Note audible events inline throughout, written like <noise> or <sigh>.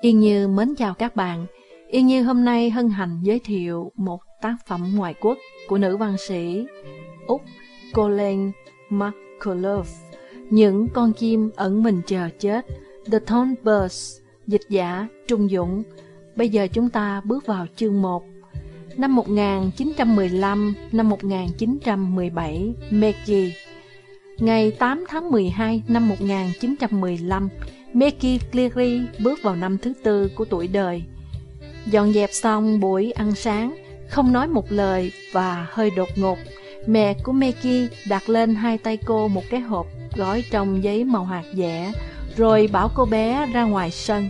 Yên Như mến chào các bạn. Yên Như hôm nay hân hạnh giới thiệu một tác phẩm ngoại quốc của nữ văn sĩ Úc Colleen McCullough, Những con chim ẩn mình chờ chết, The Tone Birds, dịch giả Trung Dũng. Bây giờ chúng ta bước vào chương 1. Năm 1915, năm 1917, Maggie. Ngày 8 tháng 12 năm 1915, Maggie Cleary bước vào năm thứ tư của tuổi đời. Dọn dẹp xong buổi ăn sáng, không nói một lời và hơi đột ngột, mẹ của Maggie đặt lên hai tay cô một cái hộp gói trong giấy màu hạt dẻ, rồi bảo cô bé ra ngoài sân.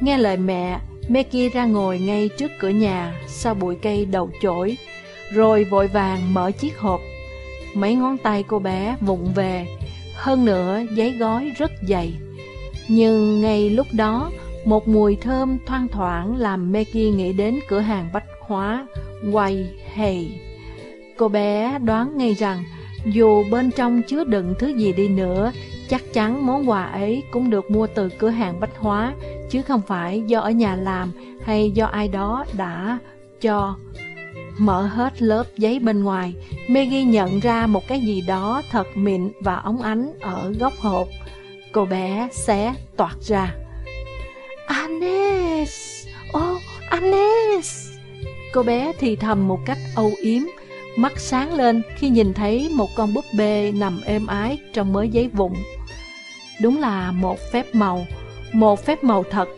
Nghe lời mẹ, Maggie ra ngồi ngay trước cửa nhà sau bụi cây đầu chổi, rồi vội vàng mở chiếc hộp. Mấy ngón tay cô bé vụng về, hơn nữa giấy gói rất dày. Nhưng ngay lúc đó, một mùi thơm thoang thoảng làm Maggie nghĩ đến cửa hàng bách hóa Quay hề. Cô bé đoán ngay rằng dù bên trong chứa đựng thứ gì đi nữa, chắc chắn món quà ấy cũng được mua từ cửa hàng bách hóa, chứ không phải do ở nhà làm hay do ai đó đã cho. Mở hết lớp giấy bên ngoài, Maggie nhận ra một cái gì đó thật mịn và óng ánh ở góc hộp. Cô bé xé toạt ra. Anes! Oh, Anes! Cô bé thì thầm một cách âu yếm, mắt sáng lên khi nhìn thấy một con búp bê nằm êm ái trong mớ giấy vụn. Đúng là một phép màu, một phép màu thật.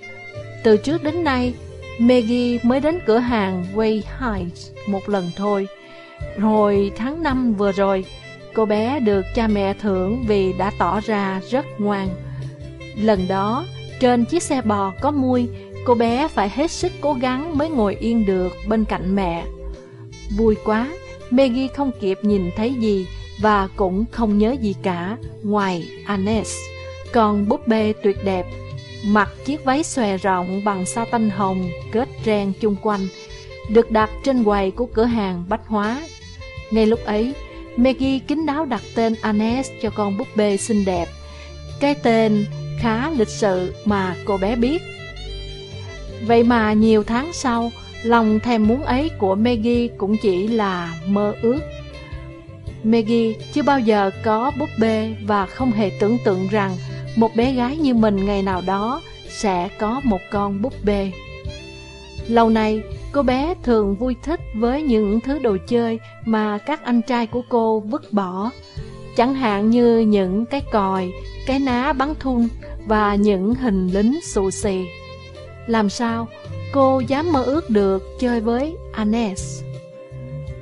Từ trước đến nay, Maggie mới đến cửa hàng Way Heights một lần thôi. Rồi tháng 5 vừa rồi, cô bé được cha mẹ thưởng vì đã tỏ ra rất ngoan. Lần đó, trên chiếc xe bò có mui, cô bé phải hết sức cố gắng mới ngồi yên được bên cạnh mẹ. Vui quá, Maggie không kịp nhìn thấy gì và cũng không nhớ gì cả ngoài Anes. Còn búp bê tuyệt đẹp, mặc chiếc váy xòe rộng bằng sa tanh hồng kết ren chung quanh, được đặt trên quầy của cửa hàng bách hóa. Ngay lúc ấy, Maggie kín đáo đặt tên Anes cho con búp bê xinh đẹp. Cái tên khá lịch sự mà cô bé biết. Vậy mà nhiều tháng sau, lòng thèm muốn ấy của Maggie cũng chỉ là mơ ước. Maggie chưa bao giờ có búp bê và không hề tưởng tượng rằng một bé gái như mình ngày nào đó sẽ có một con búp bê. Lâu nay, cô bé thường vui thích với những thứ đồ chơi mà các anh trai của cô vứt bỏ, chẳng hạn như những cái còi, cái ná bắn thun và những hình lính xù xì. Làm sao cô dám mơ ước được chơi với Anes?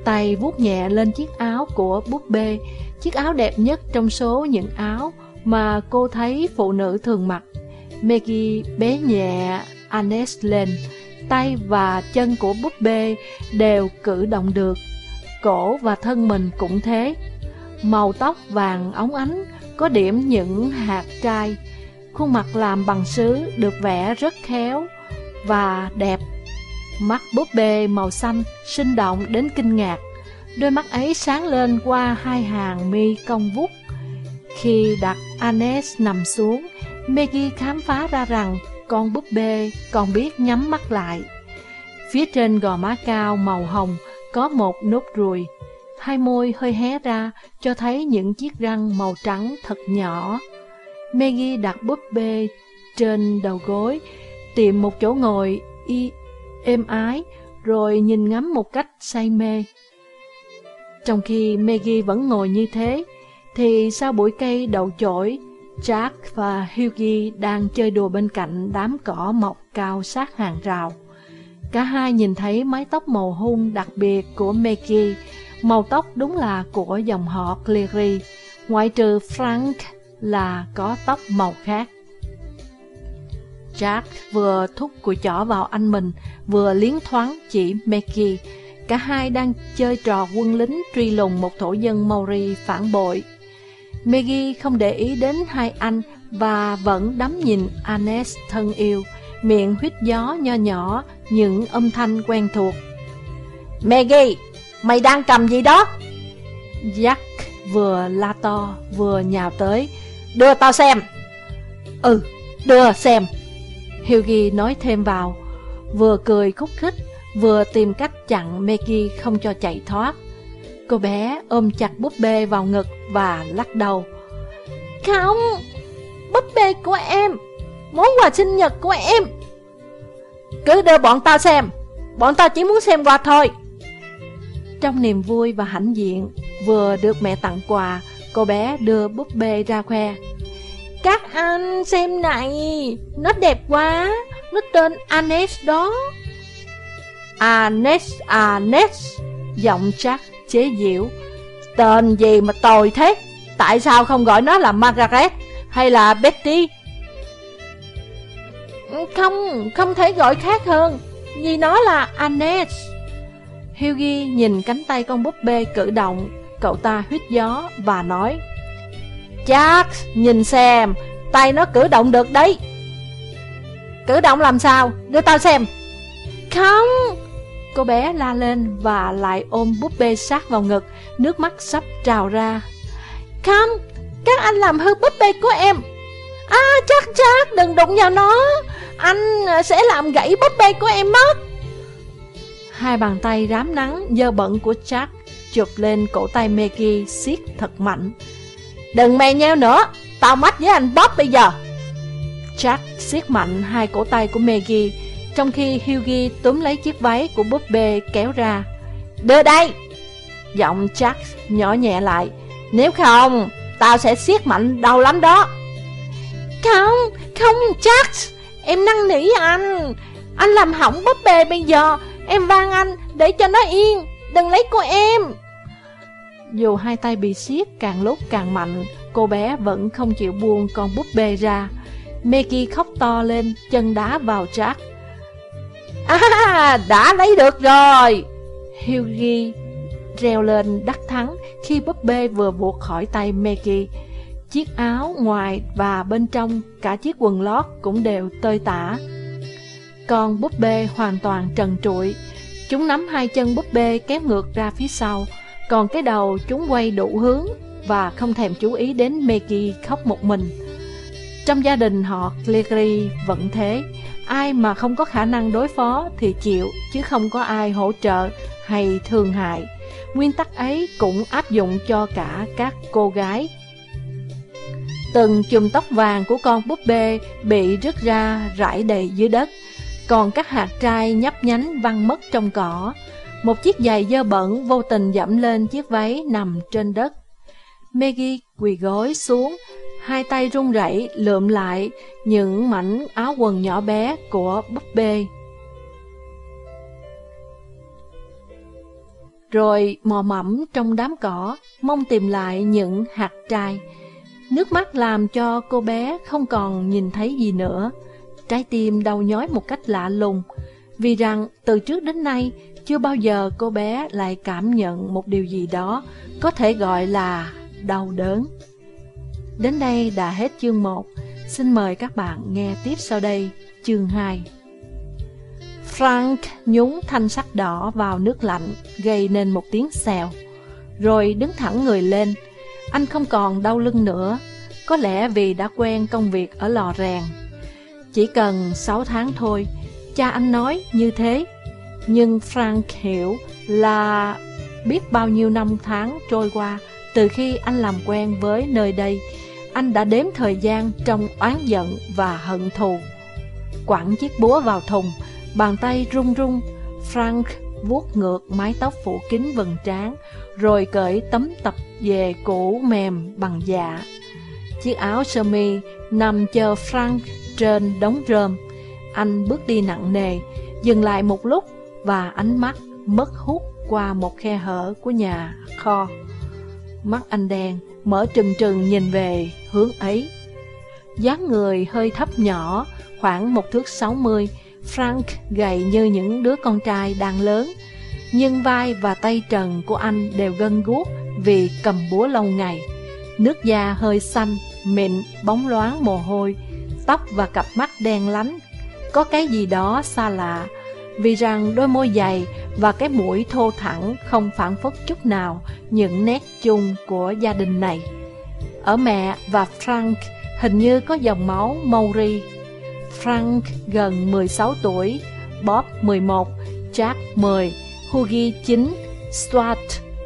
Tay vuốt nhẹ lên chiếc áo của búp bê, chiếc áo đẹp nhất trong số những áo mà cô thấy phụ nữ thường mặc. Maggie bé nhẹ Anes lên, tay và chân của búp bê đều cử động được, cổ và thân mình cũng thế. Màu tóc vàng óng ánh, có điểm những hạt trai, khuôn mặt làm bằng sứ được vẽ rất khéo và đẹp. Mắt búp bê màu xanh sinh động đến kinh ngạc, đôi mắt ấy sáng lên qua hai hàng mi cong vút. Khi đặt Anes nằm xuống, Maggie khám phá ra rằng con búp bê còn biết nhắm mắt lại. Phía trên gò má cao màu hồng có một nốt ruồi, hai môi hơi hé ra cho thấy những chiếc răng màu trắng thật nhỏ. Maggie đặt búp bê trên đầu gối, tìm một chỗ ngồi y êm ái, rồi nhìn ngắm một cách say mê. Trong khi Maggie vẫn ngồi như thế, thì sau bụi cây đậu chổi, Jack và Hughie đang chơi đùa bên cạnh đám cỏ mọc cao sát hàng rào. Cả hai nhìn thấy mái tóc màu hung đặc biệt của Maggie, màu tóc đúng là của dòng họ Cleary, ngoại trừ Frank là có tóc màu khác. Jack vừa thúc của chỏ vào anh mình, vừa liến thoáng chỉ Maggie. Cả hai đang chơi trò quân lính truy lùng một thổ dân Maori phản bội. Maggie không để ý đến hai anh và vẫn đắm nhìn Anes thân yêu, miệng huyết gió nho nhỏ, những âm thanh quen thuộc. Maggie, mày đang cầm gì đó? Jack vừa la to, vừa nhào tới. Đưa tao xem. Ừ, đưa xem. Hyugi nói thêm vào, vừa cười khúc khích, vừa tìm cách chặn Meki không cho chạy thoát. Cô bé ôm chặt búp bê vào ngực và lắc đầu. Không, búp bê của em, món quà sinh nhật của em. Cứ đưa bọn tao xem, bọn tao chỉ muốn xem quà thôi. Trong niềm vui và hãnh diện, vừa được mẹ tặng quà, cô bé đưa búp bê ra khoe. Các anh xem này, nó đẹp quá, nó tên Anes đó. Anes, Anes, giọng chắc chế giễu. Tên gì mà tồi thế? Tại sao không gọi nó là Margaret hay là Betty? Không, không thể gọi khác hơn, vì nó là Anes. Hughie nhìn cánh tay con búp bê cử động, cậu ta huyết gió và nói Jack, nhìn xem, tay nó cử động được đấy Cử động làm sao, đưa tao xem Không Cô bé la lên và lại ôm búp bê sát vào ngực. Nước mắt sắp trào ra. Không, các anh làm hư búp bê của em. À chắc chắc đừng đụng vào nó. Anh à, sẽ làm gãy búp bê của em mất. Hai bàn tay rám nắng dơ bẩn của Jack chụp lên cổ tay Maggie siết thật mạnh. Đừng mè nheo nữa, tao mắt với anh Bob bây giờ. Jack siết mạnh hai cổ tay của Maggie, trong khi Hughie túm lấy chiếc váy của búp bê kéo ra. Đưa đây! Giọng Jack nhỏ nhẹ lại. Nếu không, tao sẽ siết mạnh đau lắm đó. Không, không Jack, em năn nỉ anh. Anh làm hỏng búp bê bây giờ, em van anh để cho nó yên, đừng lấy của em. Dù hai tay bị siết càng lúc càng mạnh, cô bé vẫn không chịu buông con búp bê ra. Meki khóc to lên, chân đá vào Jack. À, đã lấy được rồi! Hughie reo lên đắc thắng khi búp bê vừa buộc khỏi tay Meki. Chiếc áo ngoài và bên trong, cả chiếc quần lót cũng đều tơi tả. Con búp bê hoàn toàn trần trụi. Chúng nắm hai chân búp bê kéo ngược ra phía sau, còn cái đầu chúng quay đủ hướng và không thèm chú ý đến Meki khóc một mình. Trong gia đình họ Cleary vẫn thế, ai mà không có khả năng đối phó thì chịu, chứ không có ai hỗ trợ hay thương hại. Nguyên tắc ấy cũng áp dụng cho cả các cô gái. Từng chùm tóc vàng của con búp bê bị rứt ra rải đầy dưới đất, còn các hạt trai nhấp nhánh văng mất trong cỏ. Một chiếc giày dơ bẩn vô tình dẫm lên chiếc váy nằm trên đất. Maggie quỳ gối xuống, hai tay run rẩy lượm lại những mảnh áo quần nhỏ bé của búp bê. Rồi mò mẫm trong đám cỏ, mong tìm lại những hạt trai. Nước mắt làm cho cô bé không còn nhìn thấy gì nữa. Trái tim đau nhói một cách lạ lùng, vì rằng từ trước đến nay chưa bao giờ cô bé lại cảm nhận một điều gì đó có thể gọi là đau đớn. Đến đây đã hết chương 1, xin mời các bạn nghe tiếp sau đây chương 2. Frank nhúng thanh sắt đỏ vào nước lạnh, gây nên một tiếng xèo, rồi đứng thẳng người lên. Anh không còn đau lưng nữa, có lẽ vì đã quen công việc ở lò rèn. Chỉ cần 6 tháng thôi, cha anh nói như thế nhưng Frank hiểu là biết bao nhiêu năm tháng trôi qua từ khi anh làm quen với nơi đây, anh đã đếm thời gian trong oán giận và hận thù. Quẳng chiếc búa vào thùng, bàn tay run run, Frank vuốt ngược mái tóc phủ kín vầng trán, rồi cởi tấm tập về cũ mềm bằng dạ. Chiếc áo sơ mi nằm chờ Frank trên đống rơm. Anh bước đi nặng nề, dừng lại một lúc và ánh mắt mất hút qua một khe hở của nhà kho. Mắt anh đen, mở trừng trừng nhìn về hướng ấy. dáng người hơi thấp nhỏ, khoảng một thước sáu mươi, Frank gầy như những đứa con trai đang lớn. Nhưng vai và tay trần của anh đều gân guốc vì cầm búa lâu ngày. Nước da hơi xanh, mịn, bóng loáng mồ hôi, tóc và cặp mắt đen lánh. Có cái gì đó xa lạ, vì rằng đôi môi dày và cái mũi thô thẳng không phản phất chút nào những nét chung của gia đình này. Ở mẹ và Frank hình như có dòng máu Maori. Frank gần 16 tuổi, Bob 11, Jack 10, Hughie 9, Stuart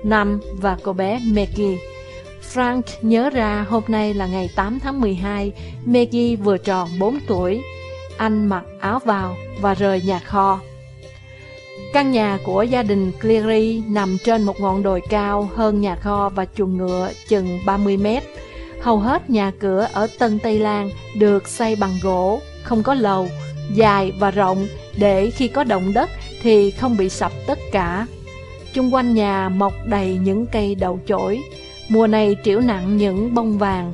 5 và cô bé Maggie. Frank nhớ ra hôm nay là ngày 8 tháng 12, Maggie vừa tròn 4 tuổi. Anh mặc áo vào và rời nhà kho. Căn nhà của gia đình Cleary nằm trên một ngọn đồi cao hơn nhà kho và chuồng ngựa chừng 30 mét. Hầu hết nhà cửa ở Tân Tây Lan được xây bằng gỗ, không có lầu, dài và rộng để khi có động đất thì không bị sập tất cả. Chung quanh nhà mọc đầy những cây đậu chổi, mùa này triểu nặng những bông vàng,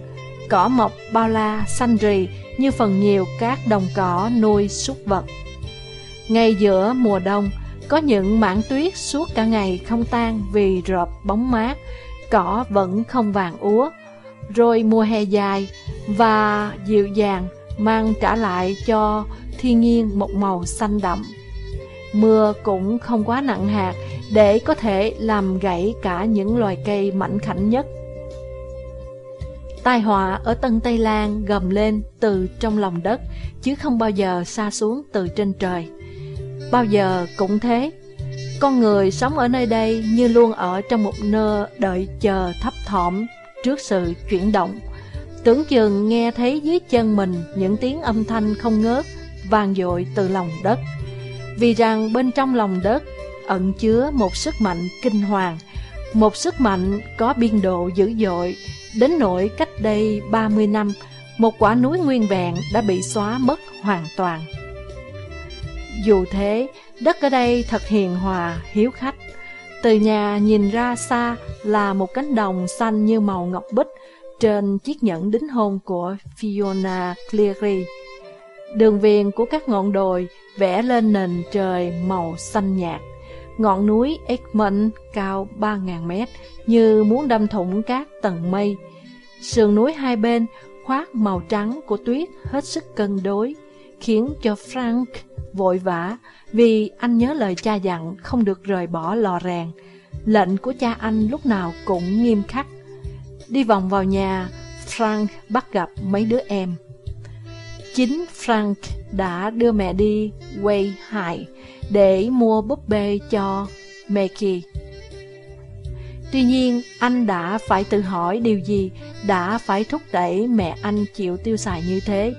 cỏ mọc bao la, xanh rì như phần nhiều các đồng cỏ nuôi súc vật. Ngay giữa mùa đông, có những mảng tuyết suốt cả ngày không tan vì rợp bóng mát, cỏ vẫn không vàng úa. Rồi mùa hè dài và dịu dàng mang trả lại cho thiên nhiên một màu xanh đậm. Mưa cũng không quá nặng hạt để có thể làm gãy cả những loài cây mảnh khảnh nhất. Tai họa ở Tân Tây Lan gầm lên từ trong lòng đất, chứ không bao giờ xa xuống từ trên trời. Bao giờ cũng thế, con người sống ở nơi đây như luôn ở trong một nơi đợi chờ thấp thỏm trước sự chuyển động. Tưởng chừng nghe thấy dưới chân mình những tiếng âm thanh không ngớt, vang dội từ lòng đất. Vì rằng bên trong lòng đất ẩn chứa một sức mạnh kinh hoàng, một sức mạnh có biên độ dữ dội, đến nỗi cách đây 30 năm, một quả núi nguyên vẹn đã bị xóa mất hoàn toàn. Dù thế, đất ở đây thật hiền hòa, hiếu khách. Từ nhà nhìn ra xa là một cánh đồng xanh như màu ngọc bích trên chiếc nhẫn đính hôn của Fiona Cleary. Đường viền của các ngọn đồi vẽ lên nền trời màu xanh nhạt. Ngọn núi Egmont cao 3.000 mét như muốn đâm thủng các tầng mây. Sườn núi hai bên khoác màu trắng của tuyết hết sức cân đối, khiến cho Frank vội vã vì anh nhớ lời cha dặn không được rời bỏ lò rèn. Lệnh của cha anh lúc nào cũng nghiêm khắc. Đi vòng vào nhà, Frank bắt gặp mấy đứa em. Chính Frank đã đưa mẹ đi quay hại để mua búp bê cho Maggie. Tuy nhiên, anh đã phải tự hỏi điều gì đã phải thúc đẩy mẹ anh chịu tiêu xài như thế.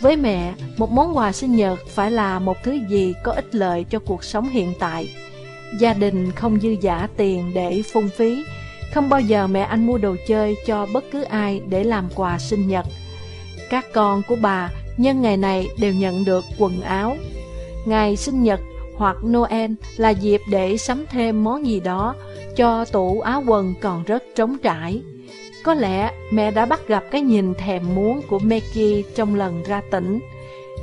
Với mẹ, một món quà sinh nhật phải là một thứ gì có ích lợi cho cuộc sống hiện tại. Gia đình không dư giả tiền để phung phí, không bao giờ mẹ anh mua đồ chơi cho bất cứ ai để làm quà sinh nhật. Các con của bà nhân ngày này đều nhận được quần áo. Ngày sinh nhật hoặc Noel là dịp để sắm thêm món gì đó cho tủ áo quần còn rất trống trải. Có lẽ mẹ đã bắt gặp cái nhìn thèm muốn của Maggie trong lần ra tỉnh.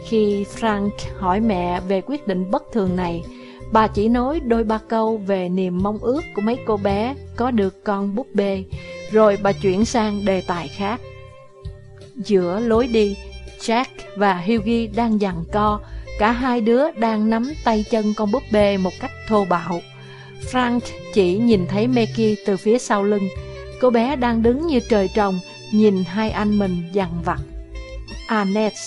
Khi Frank hỏi mẹ về quyết định bất thường này, bà chỉ nói đôi ba câu về niềm mong ước của mấy cô bé có được con búp bê, rồi bà chuyển sang đề tài khác. Giữa lối đi, Jack và Hughie đang giằng co, cả hai đứa đang nắm tay chân con búp bê một cách thô bạo. Frank chỉ nhìn thấy Maggie từ phía sau lưng, Cô bé đang đứng như trời trồng, nhìn hai anh mình dằn vặt. Annette,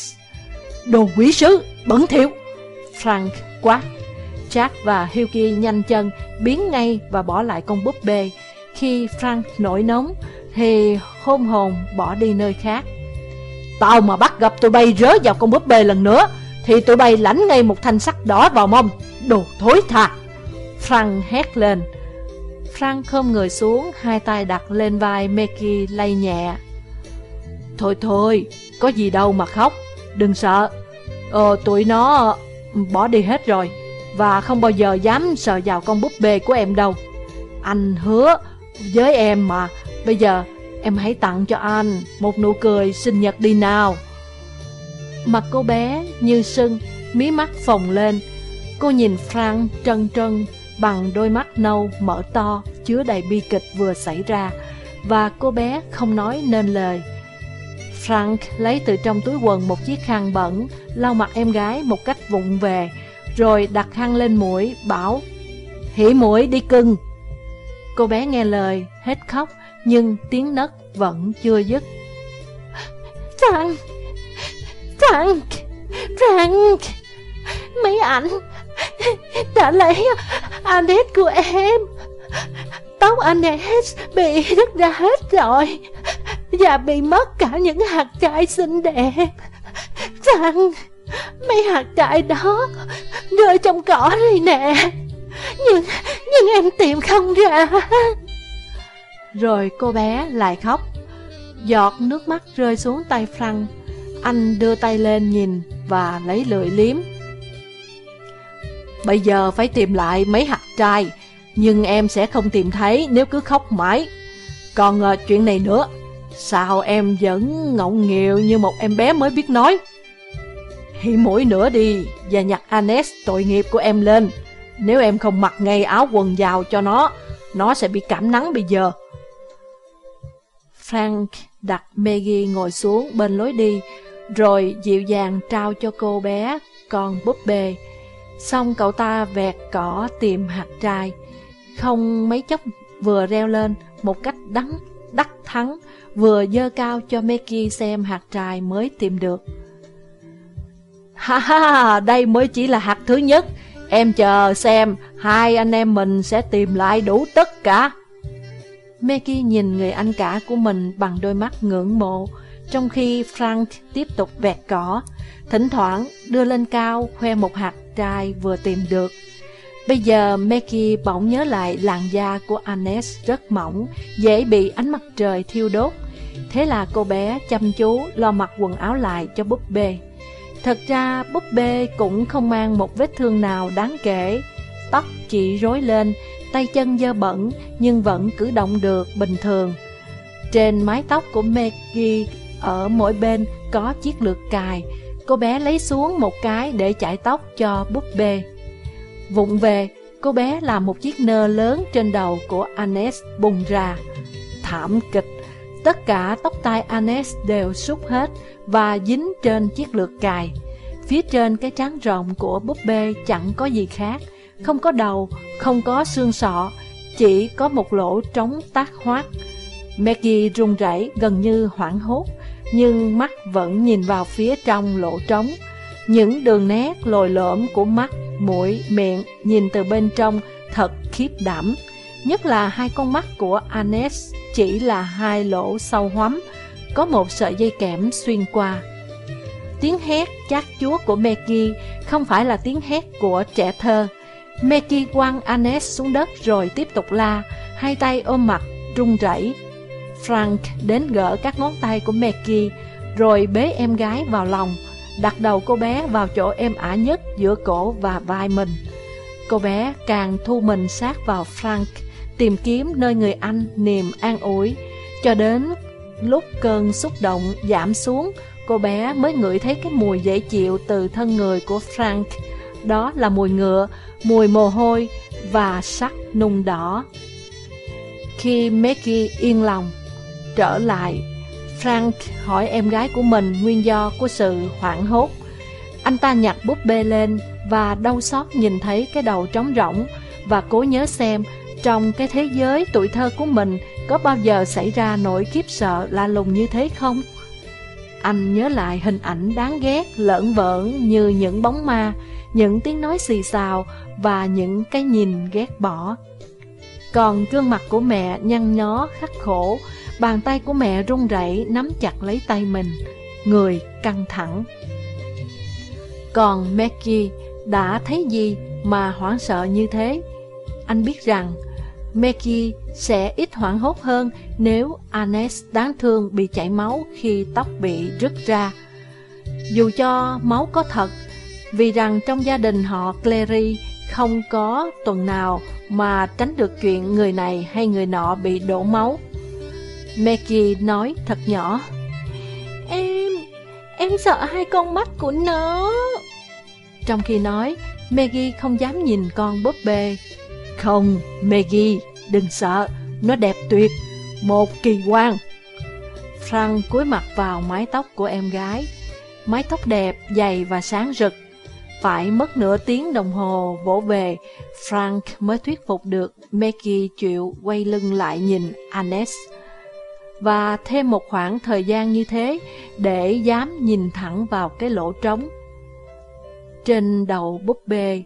đồ quý sứ, bẩn thỉu. Frank quát. Jack và Hughie nhanh chân, biến ngay và bỏ lại con búp bê. Khi Frank nổi nóng, thì hôn hồn bỏ đi nơi khác. Tao mà bắt gặp tụi bay rớ vào con búp bê lần nữa, thì tụi bay lãnh ngay một thanh sắt đỏ vào mông. Đồ thối tha. Frank hét lên. Frank khom người xuống, hai tay đặt lên vai Meki lay nhẹ. Thôi thôi, có gì đâu mà khóc, đừng sợ. Ờ, tụi nó ừ, bỏ đi hết rồi, và không bao giờ dám sợ vào con búp bê của em đâu. Anh hứa với em mà, bây giờ em hãy tặng cho anh một nụ cười sinh nhật đi nào. Mặt cô bé như sưng, mí mắt phồng lên. Cô nhìn Frank trân trân bằng đôi mắt nâu mở to chứa đầy bi kịch vừa xảy ra và cô bé không nói nên lời. Frank lấy từ trong túi quần một chiếc khăn bẩn, lau mặt em gái một cách vụng về, rồi đặt khăn lên mũi, bảo Hỉ mũi đi cưng. Cô bé nghe lời, hết khóc, nhưng tiếng nấc vẫn chưa dứt. Frank! Frank! Frank, mấy ảnh đã lấy Annette của em. Tóc Annette bị đứt ra hết rồi và bị mất cả những hạt trai xinh đẹp. Rằng mấy hạt trai đó rơi trong cỏ rồi nè. Nhưng, nhưng em tìm không ra. Rồi cô bé lại khóc. Giọt nước mắt rơi xuống tay Frank. Anh đưa tay lên nhìn và lấy lưỡi liếm. Bây giờ phải tìm lại mấy hạt trai, nhưng em sẽ không tìm thấy nếu cứ khóc mãi. Còn uh, chuyện này nữa, sao em vẫn ngọng nghịu như một em bé mới biết nói? Hỉ mũi nữa đi và nhặt Anes tội nghiệp của em lên. Nếu em không mặc ngay áo quần vào cho nó, nó sẽ bị cảm nắng bây giờ. Frank đặt Maggie ngồi xuống bên lối đi, rồi dịu dàng trao cho cô bé con búp bê. Xong cậu ta vẹt cỏ tìm hạt trai, không mấy chốc vừa reo lên một cách đắng, đắc thắng, vừa dơ cao cho Maggie xem hạt trai mới tìm được. Ha ha, đây mới chỉ là hạt thứ nhất, em chờ xem hai anh em mình sẽ tìm lại đủ tất cả. Maggie nhìn người anh cả của mình bằng đôi mắt ngưỡng mộ, trong khi Frank tiếp tục vẹt cỏ, thỉnh thoảng đưa lên cao khoe một hạt trai vừa tìm được. Bây giờ Maggie bỗng nhớ lại làn da của Anes rất mỏng, dễ bị ánh mặt trời thiêu đốt. Thế là cô bé chăm chú lo mặc quần áo lại cho búp bê. Thật ra búp bê cũng không mang một vết thương nào đáng kể. Tóc chỉ rối lên, tay chân dơ bẩn nhưng vẫn cử động được bình thường. Trên mái tóc của Maggie ở mỗi bên có chiếc lược cài, cô bé lấy xuống một cái để chải tóc cho búp bê. Vụng về, cô bé làm một chiếc nơ lớn trên đầu của Anes bùng ra. Thảm kịch, tất cả tóc tai Anes đều sút hết và dính trên chiếc lược cài. Phía trên cái trán rộng của búp bê chẳng có gì khác, không có đầu, không có xương sọ, chỉ có một lỗ trống tác hoác. Maggie run rẩy gần như hoảng hốt, nhưng mắt vẫn nhìn vào phía trong lỗ trống. Những đường nét lồi lõm của mắt, mũi, miệng nhìn từ bên trong thật khiếp đảm. Nhất là hai con mắt của Anes chỉ là hai lỗ sâu hoắm, có một sợi dây kẽm xuyên qua. Tiếng hét chát chúa của Meki không phải là tiếng hét của trẻ thơ. Meki quăng Anes xuống đất rồi tiếp tục la, hai tay ôm mặt, run rẩy. Frank đến gỡ các ngón tay của Maggie, rồi bế em gái vào lòng, đặt đầu cô bé vào chỗ êm ả nhất giữa cổ và vai mình. Cô bé càng thu mình sát vào Frank, tìm kiếm nơi người anh niềm an ủi, cho đến lúc cơn xúc động giảm xuống, cô bé mới ngửi thấy cái mùi dễ chịu từ thân người của Frank. Đó là mùi ngựa, mùi mồ hôi và sắc nung đỏ. Khi Maggie yên lòng, trở lại, Frank hỏi em gái của mình nguyên do của sự hoảng hốt. Anh ta nhặt búp bê lên và đau xót nhìn thấy cái đầu trống rỗng và cố nhớ xem trong cái thế giới tuổi thơ của mình có bao giờ xảy ra nỗi kiếp sợ la lùng như thế không? Anh nhớ lại hình ảnh đáng ghét, lợn vợn như những bóng ma, những tiếng nói xì xào và những cái nhìn ghét bỏ. Còn gương mặt của mẹ nhăn nhó, khắc khổ, bàn tay của mẹ run rẩy nắm chặt lấy tay mình, người căng thẳng. Còn Maggie đã thấy gì mà hoảng sợ như thế? Anh biết rằng Maggie sẽ ít hoảng hốt hơn nếu Anes đáng thương bị chảy máu khi tóc bị rứt ra. Dù cho máu có thật, vì rằng trong gia đình họ Clary không có tuần nào mà tránh được chuyện người này hay người nọ bị đổ máu. Maggie nói thật nhỏ. Em, em sợ hai con mắt của nó. Trong khi nói, Maggie không dám nhìn con búp bê. Không, Maggie, đừng sợ, nó đẹp tuyệt, một kỳ quan. Frank cúi mặt vào mái tóc của em gái. Mái tóc đẹp, dày và sáng rực. Phải mất nửa tiếng đồng hồ vỗ về, Frank mới thuyết phục được Maggie chịu quay lưng lại nhìn Anes. Và thêm một khoảng thời gian như thế để dám nhìn thẳng vào cái lỗ trống. Trên đầu búp bê,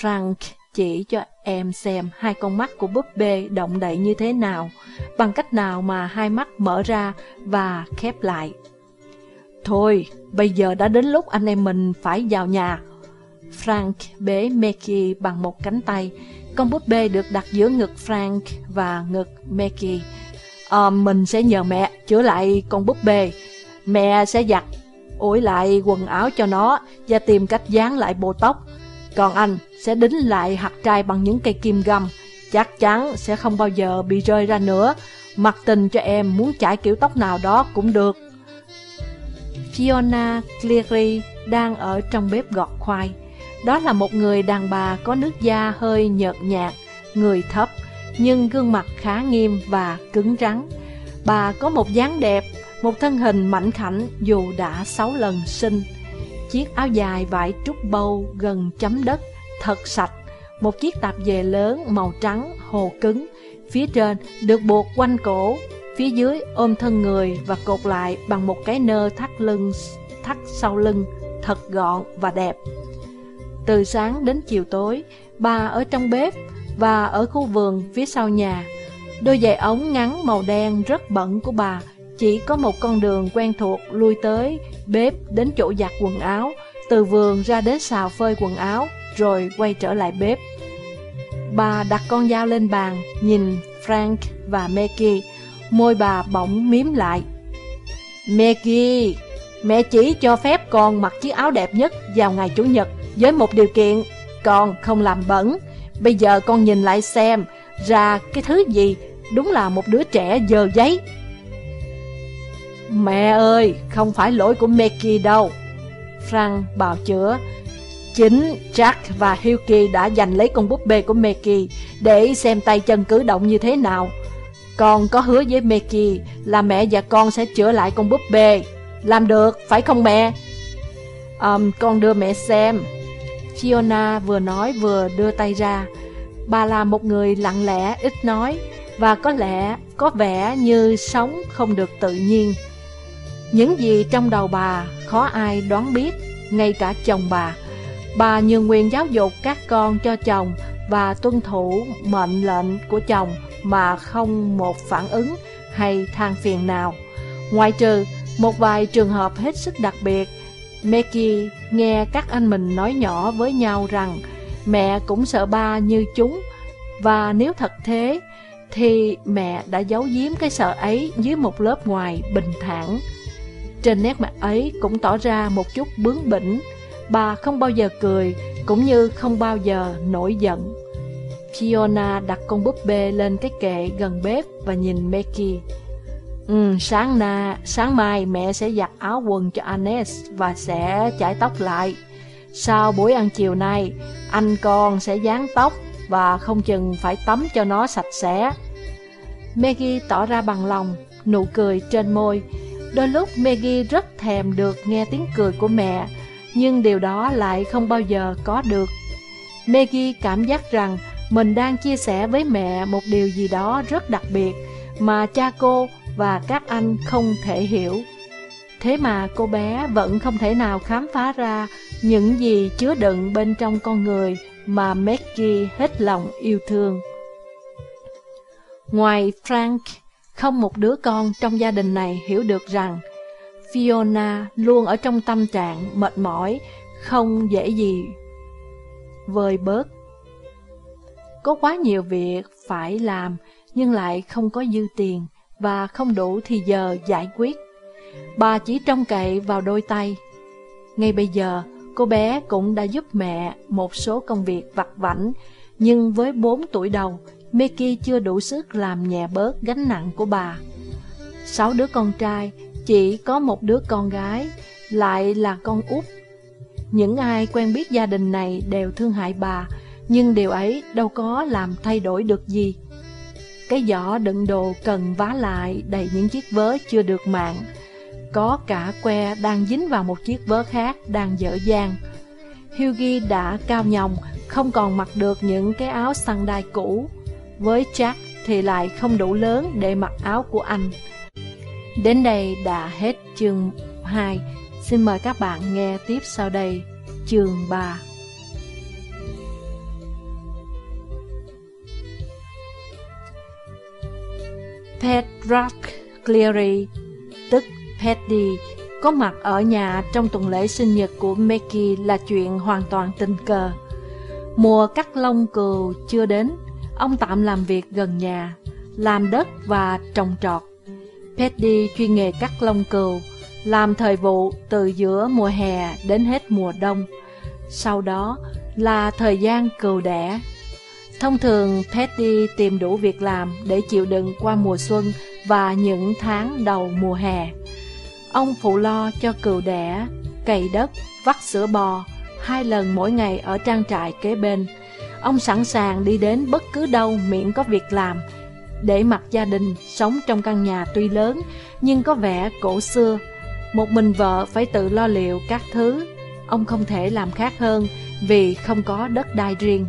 Frank chỉ cho em xem hai con mắt của búp bê động đậy như thế nào, bằng cách nào mà hai mắt mở ra và khép lại. Thôi, bây giờ đã đến lúc anh em mình phải vào nhà. Frank bế Mickey bằng một cánh tay. Con búp bê được đặt giữa ngực Frank và ngực Mickey À, mình sẽ nhờ mẹ chữa lại con búp bê. Mẹ sẽ giặt, ủi lại quần áo cho nó và tìm cách dán lại bộ tóc. Còn anh sẽ đính lại hạt trai bằng những cây kim găm. Chắc chắn sẽ không bao giờ bị rơi ra nữa. Mặc tình cho em muốn chải kiểu tóc nào đó cũng được. Fiona Cleary đang ở trong bếp gọt khoai. Đó là một người đàn bà có nước da hơi nhợt nhạt, người thấp, nhưng gương mặt khá nghiêm và cứng rắn. Bà có một dáng đẹp, một thân hình mảnh khảnh dù đã sáu lần sinh. Chiếc áo dài vải trúc bâu gần chấm đất, thật sạch. Một chiếc tạp dề lớn màu trắng, hồ cứng. Phía trên được buộc quanh cổ, phía dưới ôm thân người và cột lại bằng một cái nơ thắt lưng, thắt sau lưng, thật gọn và đẹp. Từ sáng đến chiều tối, bà ở trong bếp và ở khu vườn phía sau nhà. Đôi giày ống ngắn màu đen rất bẩn của bà chỉ có một con đường quen thuộc lui tới bếp đến chỗ giặt quần áo, từ vườn ra đến xào phơi quần áo, rồi quay trở lại bếp. Bà đặt con dao lên bàn, nhìn Frank và Maggie, môi bà bỗng miếm lại. Maggie, mẹ chỉ cho phép con mặc chiếc áo đẹp nhất vào ngày Chủ nhật với một điều kiện, con không làm bẩn. Bây giờ con nhìn lại xem ra cái thứ gì, đúng là một đứa trẻ dơ giấy. Mẹ ơi, không phải lỗi của Meki đâu. Frank bào chữa. Chính Jack và Hyuki đã giành lấy con búp bê của Meki để xem tay chân cử động như thế nào. Con có hứa với Meki là mẹ và con sẽ chữa lại con búp bê. Làm được, phải không mẹ? Um, con đưa mẹ xem. Fiona vừa nói vừa đưa tay ra. Bà là một người lặng lẽ, ít nói, và có lẽ có vẻ như sống không được tự nhiên. Những gì trong đầu bà khó ai đoán biết, ngay cả chồng bà. Bà nhường quyền giáo dục các con cho chồng và tuân thủ mệnh lệnh của chồng mà không một phản ứng hay than phiền nào. Ngoài trừ một vài trường hợp hết sức đặc biệt, Meki nghe các anh mình nói nhỏ với nhau rằng mẹ cũng sợ ba như chúng và nếu thật thế thì mẹ đã giấu giếm cái sợ ấy dưới một lớp ngoài bình thản. Trên nét mặt ấy cũng tỏ ra một chút bướng bỉnh, bà không bao giờ cười, cũng như không bao giờ nổi giận. Fiona đặt con búp bê lên cái kệ gần bếp và nhìn Becky. Ừ, sáng na, sáng mai mẹ sẽ giặt áo quần cho Anes và sẽ chải tóc lại. Sau buổi ăn chiều nay, anh con sẽ dán tóc và không chừng phải tắm cho nó sạch sẽ. Maggie tỏ ra bằng lòng, nụ cười trên môi. Đôi lúc Maggie rất thèm được nghe tiếng cười của mẹ, nhưng điều đó lại không bao giờ có được. Maggie cảm giác rằng mình đang chia sẻ với mẹ một điều gì đó rất đặc biệt mà cha cô và các anh không thể hiểu. Thế mà cô bé vẫn không thể nào khám phá ra những gì chứa đựng bên trong con người mà Maggie hết lòng yêu thương. Ngoài Frank, không một đứa con trong gia đình này hiểu được rằng Fiona luôn ở trong tâm trạng mệt mỏi, không dễ gì vơi bớt. Có quá nhiều việc phải làm nhưng lại không có dư tiền và không đủ thì giờ giải quyết. Bà chỉ trông cậy vào đôi tay. Ngay bây giờ, cô bé cũng đã giúp mẹ một số công việc vặt vảnh, nhưng với 4 tuổi đầu, Mickey chưa đủ sức làm nhẹ bớt gánh nặng của bà. Sáu đứa con trai, chỉ có một đứa con gái, lại là con út. Những ai quen biết gia đình này đều thương hại bà, nhưng điều ấy đâu có làm thay đổi được gì. Cái giỏ đựng đồ cần vá lại đầy những chiếc vớ chưa được mạng. Có cả que đang dính vào một chiếc vớ khác đang dở dang. Hughie đã cao nhòng, không còn mặc được những cái áo săn đai cũ. Với Jack thì lại không đủ lớn để mặc áo của anh. Đến đây đã hết chương 2. Xin mời các bạn nghe tiếp sau đây. chương 3 Pedrock Cleary, tức Petty, có mặt ở nhà trong tuần lễ sinh nhật của Mickey là chuyện hoàn toàn tình cờ. Mùa cắt lông cừu chưa đến, ông tạm làm việc gần nhà, làm đất và trồng trọt. Petty chuyên nghề cắt lông cừu, làm thời vụ từ giữa mùa hè đến hết mùa đông. Sau đó là thời gian cừu đẻ. Thông thường Patty tìm đủ việc làm để chịu đựng qua mùa xuân và những tháng đầu mùa hè. Ông phụ lo cho cừu đẻ, cày đất, vắt sữa bò, hai lần mỗi ngày ở trang trại kế bên. Ông sẵn sàng đi đến bất cứ đâu miễn có việc làm, để mặc gia đình sống trong căn nhà tuy lớn nhưng có vẻ cổ xưa. Một mình vợ phải tự lo liệu các thứ, ông không thể làm khác hơn vì không có đất đai riêng.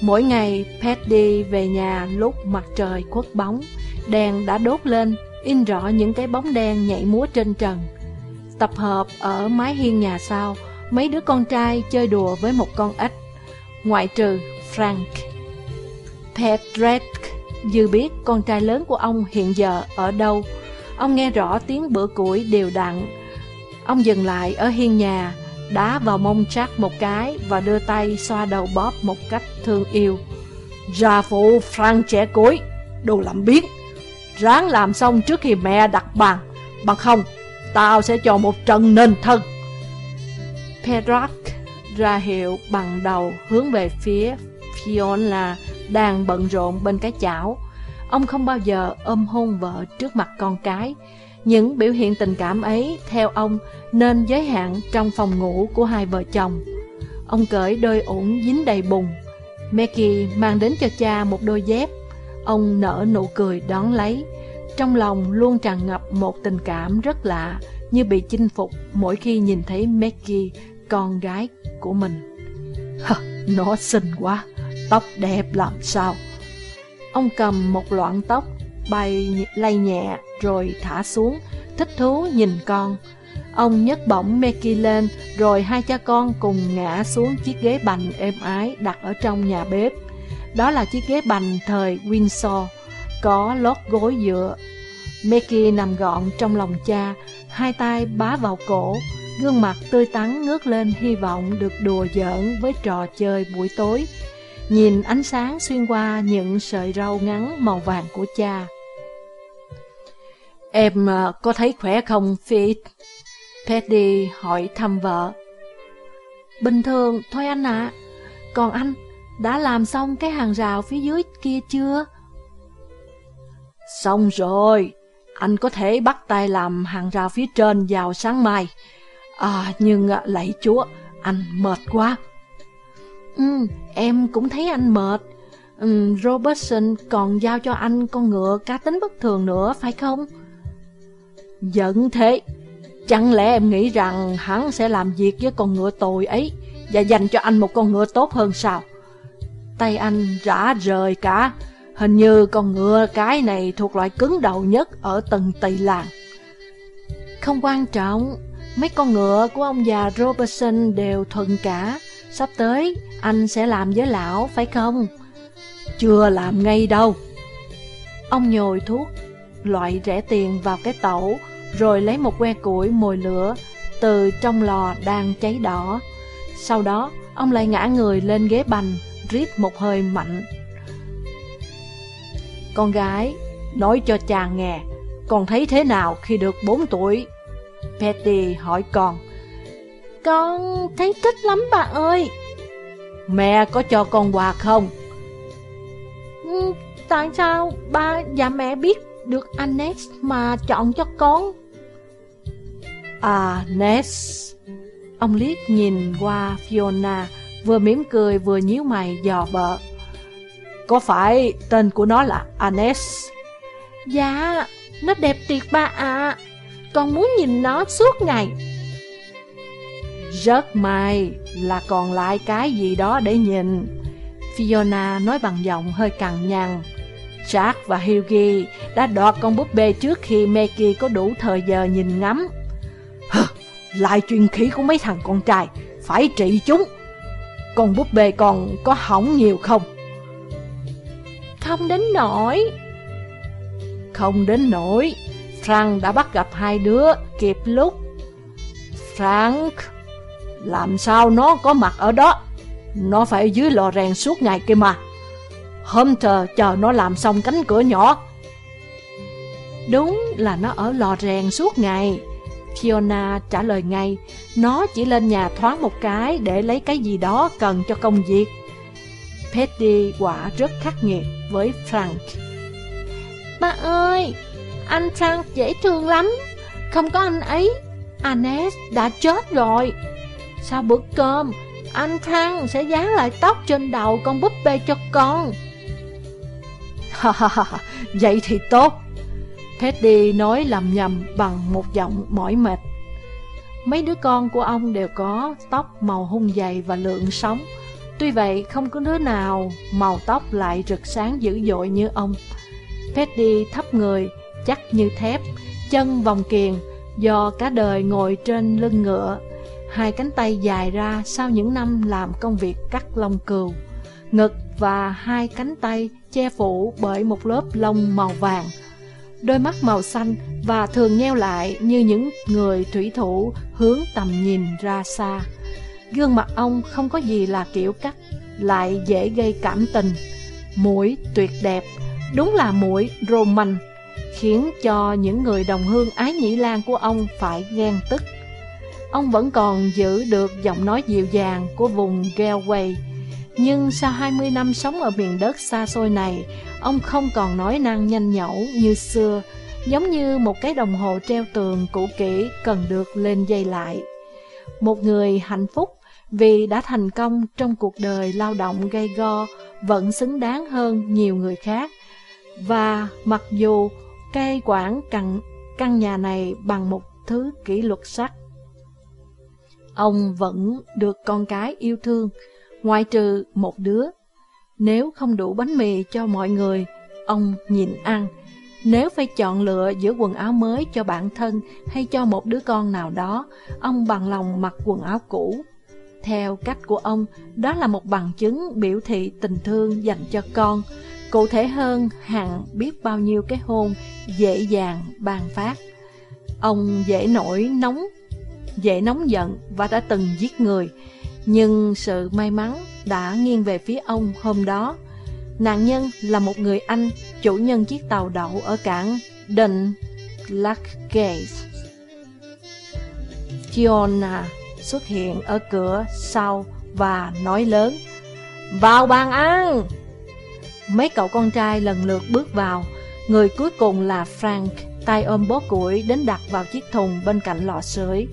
Mỗi ngày, Paddy về nhà lúc mặt trời khuất bóng, đèn đã đốt lên, in rõ những cái bóng đen nhảy múa trên trần. Tập hợp ở mái hiên nhà sau, mấy đứa con trai chơi đùa với một con ếch, ngoại trừ Frank. Patrick dư biết con trai lớn của ông hiện giờ ở đâu. Ông nghe rõ tiếng bữa củi đều đặn. Ông dừng lại ở hiên nhà, đá vào mông Jack một cái và đưa tay xoa đầu Bob một cách thương yêu. Ra phụ Frank trẻ cuối, đồ làm biến. Ráng làm xong trước khi mẹ đặt bàn, bằng không, tao sẽ cho một trận nền thân. Pedrock ra hiệu bằng đầu hướng về phía Fiona đang bận rộn bên cái chảo. Ông không bao giờ ôm hôn vợ trước mặt con cái. Những biểu hiện tình cảm ấy, theo ông, nên giới hạn trong phòng ngủ của hai vợ chồng. Ông cởi đôi ủng dính đầy bùn. Maggie mang đến cho cha một đôi dép. Ông nở nụ cười đón lấy. Trong lòng luôn tràn ngập một tình cảm rất lạ, như bị chinh phục mỗi khi nhìn thấy Maggie, con gái của mình. Hờ, nó xinh quá, tóc đẹp làm sao. Ông cầm một loạn tóc, bay lay nhẹ rồi thả xuống, thích thú nhìn con. Ông nhấc bổng Maggie lên, rồi hai cha con cùng ngã xuống chiếc ghế bành êm ái đặt ở trong nhà bếp. Đó là chiếc ghế bành thời Windsor, có lót gối dựa. Maggie nằm gọn trong lòng cha, hai tay bá vào cổ, gương mặt tươi tắn ngước lên hy vọng được đùa giỡn với trò chơi buổi tối. Nhìn ánh sáng xuyên qua những sợi râu ngắn màu vàng của cha. Em ờ, có thấy khỏe không, Fit? Paddy hỏi thăm vợ. Bình thường thôi anh ạ. Còn anh, đã làm xong cái hàng rào phía dưới kia chưa? Xong rồi, anh có thể bắt tay làm hàng rào phía trên vào sáng mai. À, nhưng ờ, lạy chúa, anh mệt quá. Ừ, em cũng thấy anh mệt. Ừ, Robertson còn giao cho anh con ngựa cá tính bất thường nữa, phải không? Giận thế, chẳng lẽ em nghĩ rằng hắn sẽ làm việc với con ngựa tồi ấy và dành cho anh một con ngựa tốt hơn sao? Tay anh rã rời cả, hình như con ngựa cái này thuộc loại cứng đầu nhất ở tầng Tây làng. Không quan trọng, mấy con ngựa của ông già Robertson đều thuận cả. Sắp tới, anh sẽ làm với lão, phải không? Chưa làm ngay đâu. Ông nhồi thuốc, loại rẻ tiền vào cái tẩu, rồi lấy một que củi mồi lửa từ trong lò đang cháy đỏ. Sau đó, ông lại ngã người lên ghế bành, rít một hơi mạnh. Con gái, nói cho chàng nghe, con thấy thế nào khi được 4 tuổi? Petty hỏi con. Con thấy thích lắm bà ơi. Mẹ có cho con quà không? Ừ, tại sao ba và mẹ biết được Annette mà chọn cho con? Ness. Ông liếc nhìn qua Fiona, vừa mỉm cười vừa nhíu mày dò vợ. Có phải tên của nó là Anes? Dạ, nó đẹp tuyệt ba ạ. À. Con muốn nhìn nó suốt ngày. Rất may là còn lại cái gì đó để nhìn. Fiona nói bằng giọng hơi cằn nhằn. Jack và Hughie đã đoạt con búp bê trước khi Maggie có đủ thời giờ nhìn ngắm. Lại truyền khí của mấy thằng con trai, phải trị chúng. Còn búp bê còn có hỏng nhiều không? Không đến nổi. Không đến nổi. Frank đã bắt gặp hai đứa kịp lúc. Frank, làm sao nó có mặt ở đó? Nó phải dưới lò rèn suốt ngày kia mà. Hunter chờ nó làm xong cánh cửa nhỏ. Đúng là nó ở lò rèn suốt ngày. Fiona trả lời ngay, nó chỉ lên nhà thoáng một cái để lấy cái gì đó cần cho công việc. Petty quả rất khắc nghiệt với Frank. Ba ơi, anh Frank dễ thương lắm, không có anh ấy, Anes đã chết rồi. Sau bữa cơm, anh Frank sẽ dán lại tóc trên đầu con búp bê cho con. Ha ha ha, vậy thì tốt. Teddy nói lầm nhầm bằng một giọng mỏi mệt. Mấy đứa con của ông đều có tóc màu hung dày và lượng sóng. Tuy vậy, không có đứa nào màu tóc lại rực sáng dữ dội như ông. Teddy thấp người, chắc như thép, chân vòng kiền, do cả đời ngồi trên lưng ngựa. Hai cánh tay dài ra sau những năm làm công việc cắt lông cừu. Ngực và hai cánh tay che phủ bởi một lớp lông màu vàng đôi mắt màu xanh và thường nheo lại như những người thủy thủ hướng tầm nhìn ra xa. Gương mặt ông không có gì là kiểu cắt, lại dễ gây cảm tình. Mũi tuyệt đẹp, đúng là mũi Roman, khiến cho những người đồng hương ái nhĩ lan của ông phải ghen tức. Ông vẫn còn giữ được giọng nói dịu dàng của vùng Galway, nhưng sau 20 năm sống ở miền đất xa xôi này, ông không còn nói năng nhanh nhẩu như xưa, giống như một cái đồng hồ treo tường cũ kỹ cần được lên dây lại. Một người hạnh phúc vì đã thành công trong cuộc đời lao động gây go vẫn xứng đáng hơn nhiều người khác. Và mặc dù cây quản căn, căn nhà này bằng một thứ kỷ luật sắt, ông vẫn được con cái yêu thương, ngoại trừ một đứa. Nếu không đủ bánh mì cho mọi người, ông nhịn ăn. Nếu phải chọn lựa giữa quần áo mới cho bản thân hay cho một đứa con nào đó, ông bằng lòng mặc quần áo cũ. Theo cách của ông, đó là một bằng chứng biểu thị tình thương dành cho con. Cụ thể hơn, hằng biết bao nhiêu cái hôn dễ dàng ban phát. Ông dễ nổi nóng, dễ nóng giận và đã từng giết người. Nhưng sự may mắn đã nghiêng về phía ông hôm đó. Nạn nhân là một người Anh, chủ nhân chiếc tàu đậu ở cảng Dun Lachgate. Fiona xuất hiện ở cửa sau và nói lớn Vào bàn ăn! Mấy cậu con trai lần lượt bước vào Người cuối cùng là Frank tay ôm bó củi đến đặt vào chiếc thùng bên cạnh lò sưởi.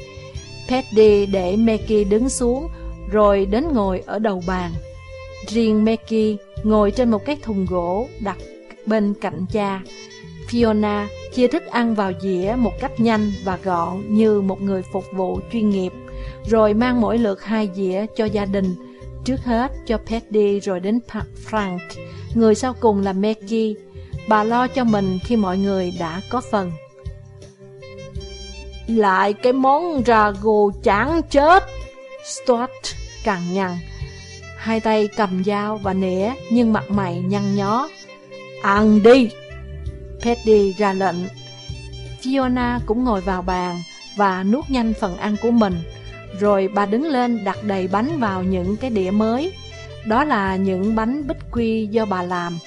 Petty để Maggie đứng xuống rồi đến ngồi ở đầu bàn. Riêng Meki ngồi trên một cái thùng gỗ đặt bên cạnh cha. Fiona chia thức ăn vào dĩa một cách nhanh và gọn như một người phục vụ chuyên nghiệp, rồi mang mỗi lượt hai dĩa cho gia đình, trước hết cho Petty rồi đến Frank, người sau cùng là Maggie. Bà lo cho mình khi mọi người đã có phần. Lại cái món ragu chán chết, Stuart cằn nhằn. Hai tay cầm dao và nĩa nhưng mặt mày nhăn nhó. Ăn đi! Petty ra lệnh. Fiona cũng ngồi vào bàn và nuốt nhanh phần ăn của mình. Rồi bà đứng lên đặt đầy bánh vào những cái đĩa mới. Đó là những bánh bích quy do bà làm.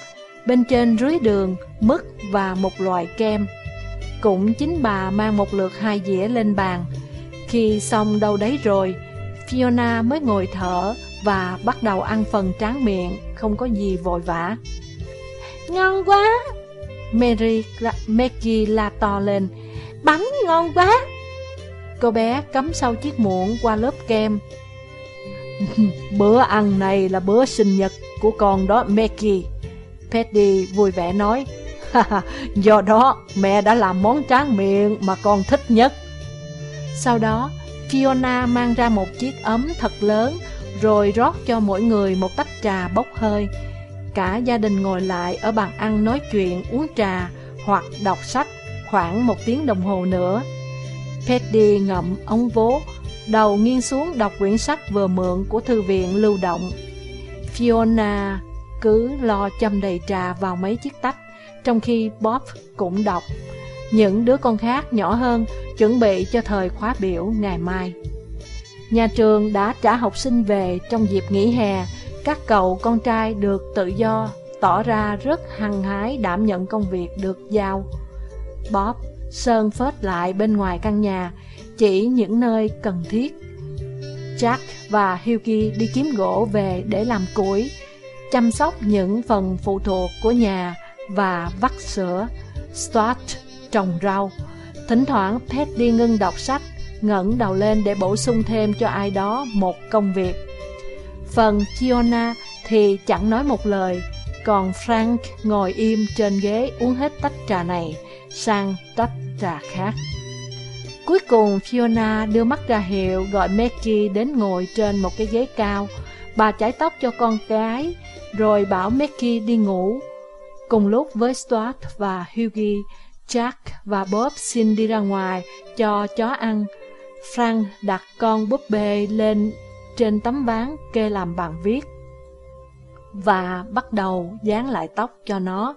Bên trên rưới đường, mứt và một loại kem. Cũng chính bà mang một lượt hai dĩa lên bàn. Khi xong đâu đấy rồi, Fiona mới ngồi thở và bắt đầu ăn phần tráng miệng, không có gì vội vã. Ngon quá! Mary, Maggie la to lên. Bánh ngon quá! Cô bé cắm sau chiếc muỗng qua lớp kem. <laughs> bữa ăn này là bữa sinh nhật của con đó Maggie. Paddy vui vẻ nói. Do đó mẹ đã làm món tráng miệng mà con thích nhất. Sau đó, Fiona mang ra một chiếc ấm thật lớn, rồi rót cho mỗi người một tách trà bốc hơi. Cả gia đình ngồi lại ở bàn ăn nói chuyện, uống trà hoặc đọc sách khoảng một tiếng đồng hồ nữa. Petty ngậm ống vố, đầu nghiêng xuống đọc quyển sách vừa mượn của thư viện lưu động. Fiona cứ lo châm đầy trà vào mấy chiếc tách, trong khi Bob cũng đọc. Những đứa con khác nhỏ hơn chuẩn bị cho thời khóa biểu ngày mai. Nhà trường đã trả học sinh về trong dịp nghỉ hè, các cậu con trai được tự do, tỏ ra rất hăng hái đảm nhận công việc được giao. Bob sơn phết lại bên ngoài căn nhà, chỉ những nơi cần thiết. Jack và Hughie đi kiếm gỗ về để làm củi, chăm sóc những phần phụ thuộc của nhà và vắt sữa. Stuart trồng rau. Thỉnh thoảng Pet ngưng đọc sách, ngẩng đầu lên để bổ sung thêm cho ai đó một công việc. Phần Fiona thì chẳng nói một lời, còn Frank ngồi im trên ghế uống hết tách trà này sang tách trà khác. Cuối cùng Fiona đưa mắt ra hiệu gọi Maggie đến ngồi trên một cái ghế cao. Bà chải tóc cho con gái, rồi bảo Maggie đi ngủ. Cùng lúc với Stuart và Hughie, Jack và Bob xin đi ra ngoài cho chó ăn. Frank đặt con búp bê lên trên tấm ván kê làm bàn viết và bắt đầu dán lại tóc cho nó.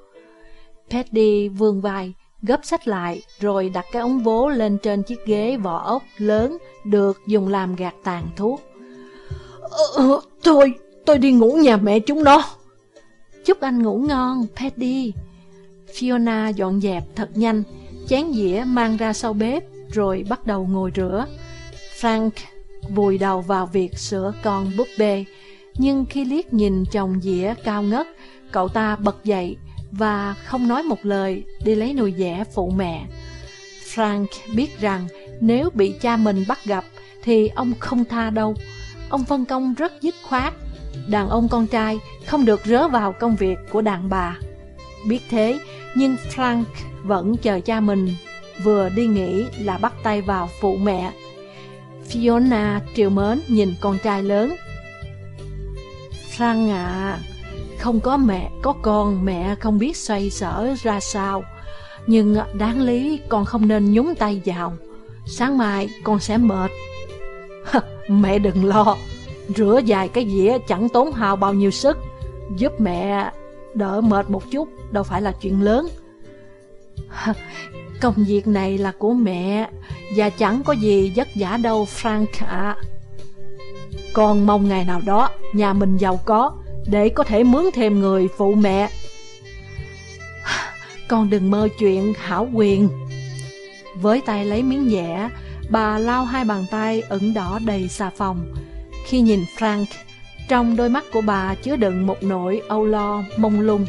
Paddy vươn vai, gấp sách lại rồi đặt cái ống vố lên trên chiếc ghế vỏ ốc lớn được dùng làm gạt tàn thuốc. Ờ, ờ thôi, tôi đi ngủ nhà mẹ chúng nó. Chúc anh ngủ ngon, Paddy. Fiona dọn dẹp thật nhanh, chén dĩa mang ra sau bếp rồi bắt đầu ngồi rửa. Frank vùi đầu vào việc sửa con búp bê, nhưng khi liếc nhìn chồng dĩa cao ngất, cậu ta bật dậy và không nói một lời đi lấy nồi dẻ phụ mẹ. Frank biết rằng nếu bị cha mình bắt gặp thì ông không tha đâu. Ông phân công rất dứt khoát. Đàn ông con trai không được rớ vào công việc của đàn bà. Biết thế, nhưng Frank vẫn chờ cha mình vừa đi nghỉ là bắt tay vào phụ mẹ. Fiona triều mến nhìn con trai lớn. Frank à, không có mẹ, có con, mẹ không biết xoay sở ra sao. Nhưng đáng lý con không nên nhúng tay vào. Sáng mai con sẽ mệt. mẹ đừng lo, rửa dài cái dĩa chẳng tốn hao bao nhiêu sức. Giúp mẹ đỡ mệt một chút, đâu phải là chuyện lớn. <laughs> Công việc này là của mẹ Và chẳng có gì vất vả đâu Frank ạ. Con mong ngày nào đó Nhà mình giàu có Để có thể mướn thêm người phụ mẹ. <sighs> Con đừng mơ chuyện hảo quyền. Với tay lấy miếng dẻ Bà lau hai bàn tay ửng đỏ đầy xà phòng. Khi nhìn Frank trong đôi mắt của bà chứa đựng một nỗi âu lo mông lung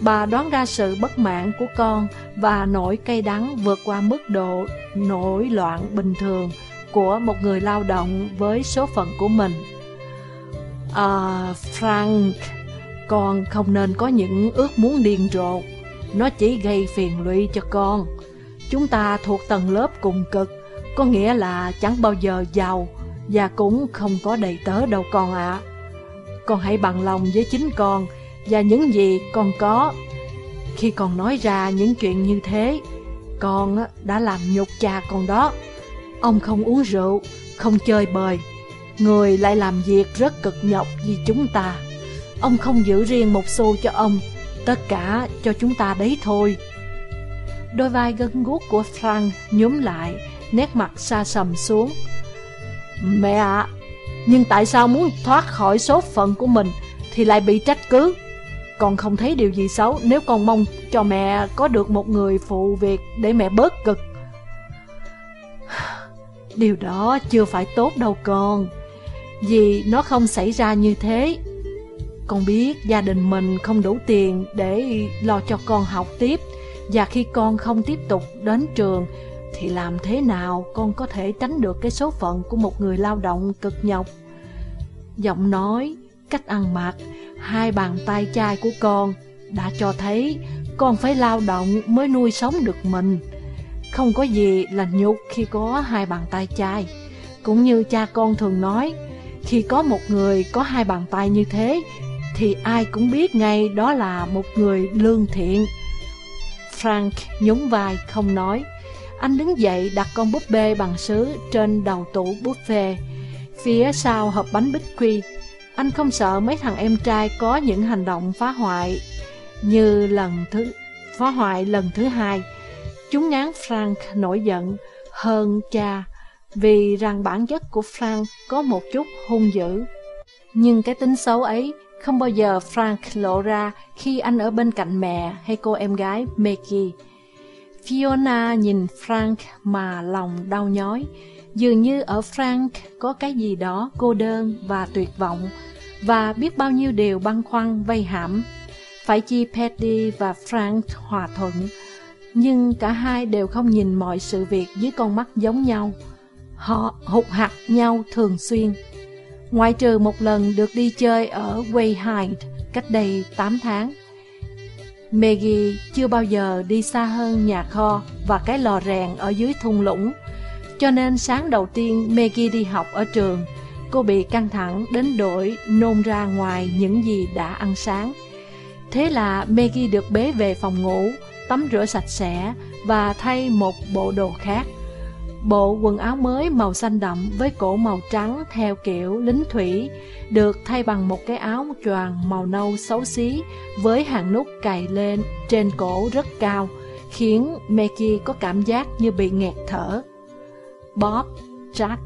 Bà đoán ra sự bất mãn của con và nỗi cay đắng vượt qua mức độ nổi loạn bình thường của một người lao động với số phận của mình. À, Frank, con không nên có những ước muốn điên rồ. Nó chỉ gây phiền lụy cho con. Chúng ta thuộc tầng lớp cùng cực, có nghĩa là chẳng bao giờ giàu và cũng không có đầy tớ đâu con ạ. À. Con hãy bằng lòng với chính con và những gì con có. Khi con nói ra những chuyện như thế, con đã làm nhục cha con đó. Ông không uống rượu, không chơi bời, người lại làm việc rất cực nhọc vì chúng ta. Ông không giữ riêng một xu cho ông, tất cả cho chúng ta đấy thôi. Đôi vai gân guốc của Frank nhúm lại, nét mặt xa sầm xuống. Mẹ ạ, nhưng tại sao muốn thoát khỏi số phận của mình thì lại bị trách cứ? Con không thấy điều gì xấu nếu con mong cho mẹ có được một người phụ việc để mẹ bớt cực. <sighs> Điều đó chưa phải tốt đâu con, vì nó không xảy ra như thế. Con biết gia đình mình không đủ tiền để lo cho con học tiếp, và khi con không tiếp tục đến trường, thì làm thế nào con có thể tránh được cái số phận của một người lao động cực nhọc? Giọng nói, cách ăn mặc Hai bàn tay chai của con đã cho thấy con phải lao động mới nuôi sống được mình. Không có gì là nhục khi có hai bàn tay chai. Cũng như cha con thường nói, khi có một người có hai bàn tay như thế, thì ai cũng biết ngay đó là một người lương thiện. Frank nhún vai không nói. Anh đứng dậy đặt con búp bê bằng sứ trên đầu tủ buffet, phía sau hộp bánh bích quy. Anh không sợ mấy thằng em trai có những hành động phá hoại như lần thứ phá hoại lần thứ hai. Chúng ngán Frank nổi giận hơn cha vì rằng bản chất của Frank có một chút hung dữ. Nhưng cái tính xấu ấy không bao giờ Frank lộ ra khi anh ở bên cạnh mẹ hay cô em gái Maggie. Fiona nhìn Frank mà lòng đau nhói. Dường như ở Frank có cái gì đó cô đơn và tuyệt vọng, và biết bao nhiêu điều băn khoăn vây hãm. Phải chi Patty và Frank hòa thuận, nhưng cả hai đều không nhìn mọi sự việc dưới con mắt giống nhau. Họ hụt hạt nhau thường xuyên. Ngoại trừ một lần được đi chơi ở Wayhide cách đây 8 tháng. Maggie chưa bao giờ đi xa hơn nhà kho và cái lò rèn ở dưới thung lũng. Cho nên sáng đầu tiên Maggie đi học ở trường, cô bị căng thẳng đến đổi nôn ra ngoài những gì đã ăn sáng. Thế là Maggie được bế về phòng ngủ, tắm rửa sạch sẽ và thay một bộ đồ khác. Bộ quần áo mới màu xanh đậm với cổ màu trắng theo kiểu lính thủy được thay bằng một cái áo choàng màu nâu xấu xí với hàng nút cài lên trên cổ rất cao, khiến Maggie có cảm giác như bị nghẹt thở. Bob, Jack,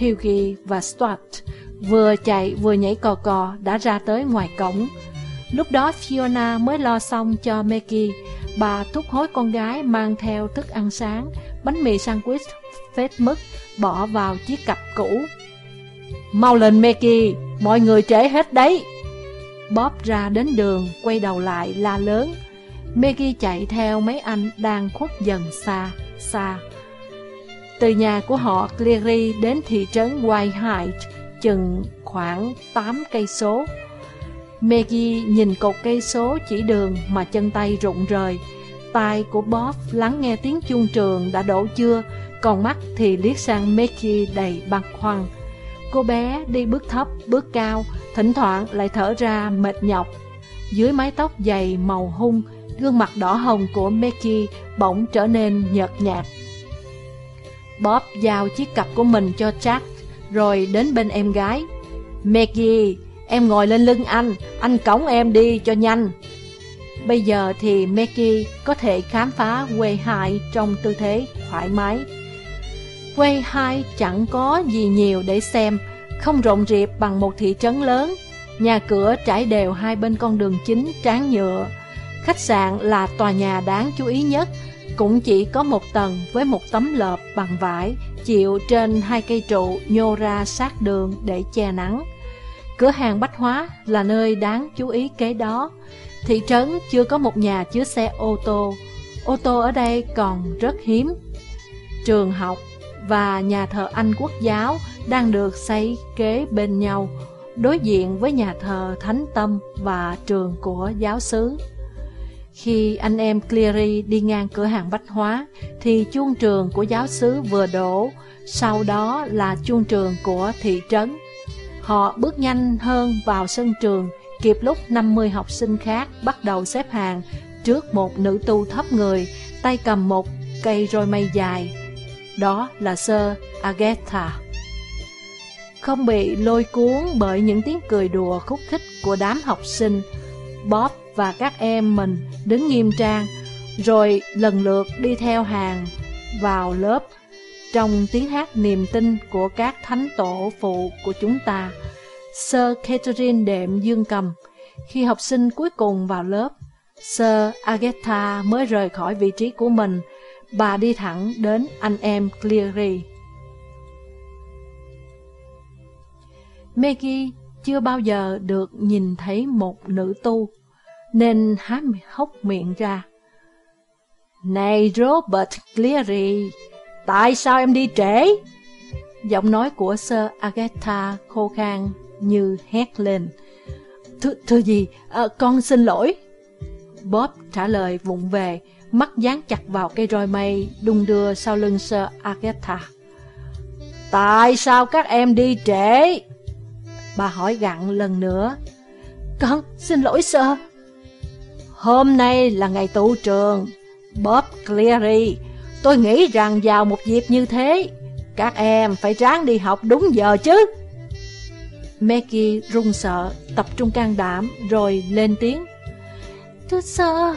Hughie và Stuart vừa chạy vừa nhảy cò cò đã ra tới ngoài cổng. Lúc đó Fiona mới lo xong cho Maggie, bà thúc hối con gái mang theo thức ăn sáng, bánh mì sandwich phết mứt, bỏ vào chiếc cặp cũ. Mau lên Maggie, mọi người trễ hết đấy. Bob ra đến đường, quay đầu lại la lớn. Maggie chạy theo mấy anh đang khuất dần xa, xa. Từ nhà của họ Cleary đến thị trấn Whitehide, chừng khoảng 8 cây số. Maggie nhìn cột cây số chỉ đường mà chân tay rụng rời. Tai của Bob lắng nghe tiếng chuông trường đã đổ chưa, còn mắt thì liếc sang Mickey đầy băn khoăn. Cô bé đi bước thấp, bước cao, thỉnh thoảng lại thở ra mệt nhọc. Dưới mái tóc dày màu hung, gương mặt đỏ hồng của Mickey bỗng trở nên nhợt nhạt. Bob giao chiếc cặp của mình cho Jack, rồi đến bên em gái. Maggie, em ngồi lên lưng anh, anh cõng em đi cho nhanh. Bây giờ thì Maggie có thể khám phá quê hại trong tư thế thoải mái. Quay hai chẳng có gì nhiều để xem, không rộng rịp bằng một thị trấn lớn. Nhà cửa trải đều hai bên con đường chính tráng nhựa. Khách sạn là tòa nhà đáng chú ý nhất, cũng chỉ có một tầng với một tấm lợp bằng vải chịu trên hai cây trụ nhô ra sát đường để che nắng. Cửa hàng bách hóa là nơi đáng chú ý kế đó. Thị trấn chưa có một nhà chứa xe ô tô. Ô tô ở đây còn rất hiếm. Trường học và nhà thờ Anh quốc giáo đang được xây kế bên nhau, đối diện với nhà thờ Thánh Tâm và trường của giáo xứ. Khi anh em Cleary đi ngang cửa hàng bách hóa, thì chuông trường của giáo xứ vừa đổ, sau đó là chuông trường của thị trấn. Họ bước nhanh hơn vào sân trường, kịp lúc 50 học sinh khác bắt đầu xếp hàng trước một nữ tu thấp người, tay cầm một cây roi mây dài, đó là Sir Agatha. Không bị lôi cuốn bởi những tiếng cười đùa khúc khích của đám học sinh, Bob và các em mình đứng nghiêm trang, rồi lần lượt đi theo hàng vào lớp trong tiếng hát niềm tin của các thánh tổ phụ của chúng ta. Sir Catherine đệm dương cầm. Khi học sinh cuối cùng vào lớp, Sir Agatha mới rời khỏi vị trí của mình bà đi thẳng đến anh em Cleary. Maggie chưa bao giờ được nhìn thấy một nữ tu, nên há hốc miệng ra. Này Robert Cleary, tại sao em đi trễ? Giọng nói của Sir Agatha khô khan như hét lên. Thưa, thưa gì, à, con xin lỗi. Bob trả lời vụng về, mắt dán chặt vào cây roi mây đung đưa sau lưng Sir Agatha. Tại sao các em đi trễ? Bà hỏi gặn lần nữa. Con xin lỗi Sir. Hôm nay là ngày tụ trường. Bob Cleary, Tôi nghĩ rằng vào một dịp như thế, các em phải ráng đi học đúng giờ chứ. Maggie run sợ, tập trung can đảm, rồi lên tiếng. Thưa sơ,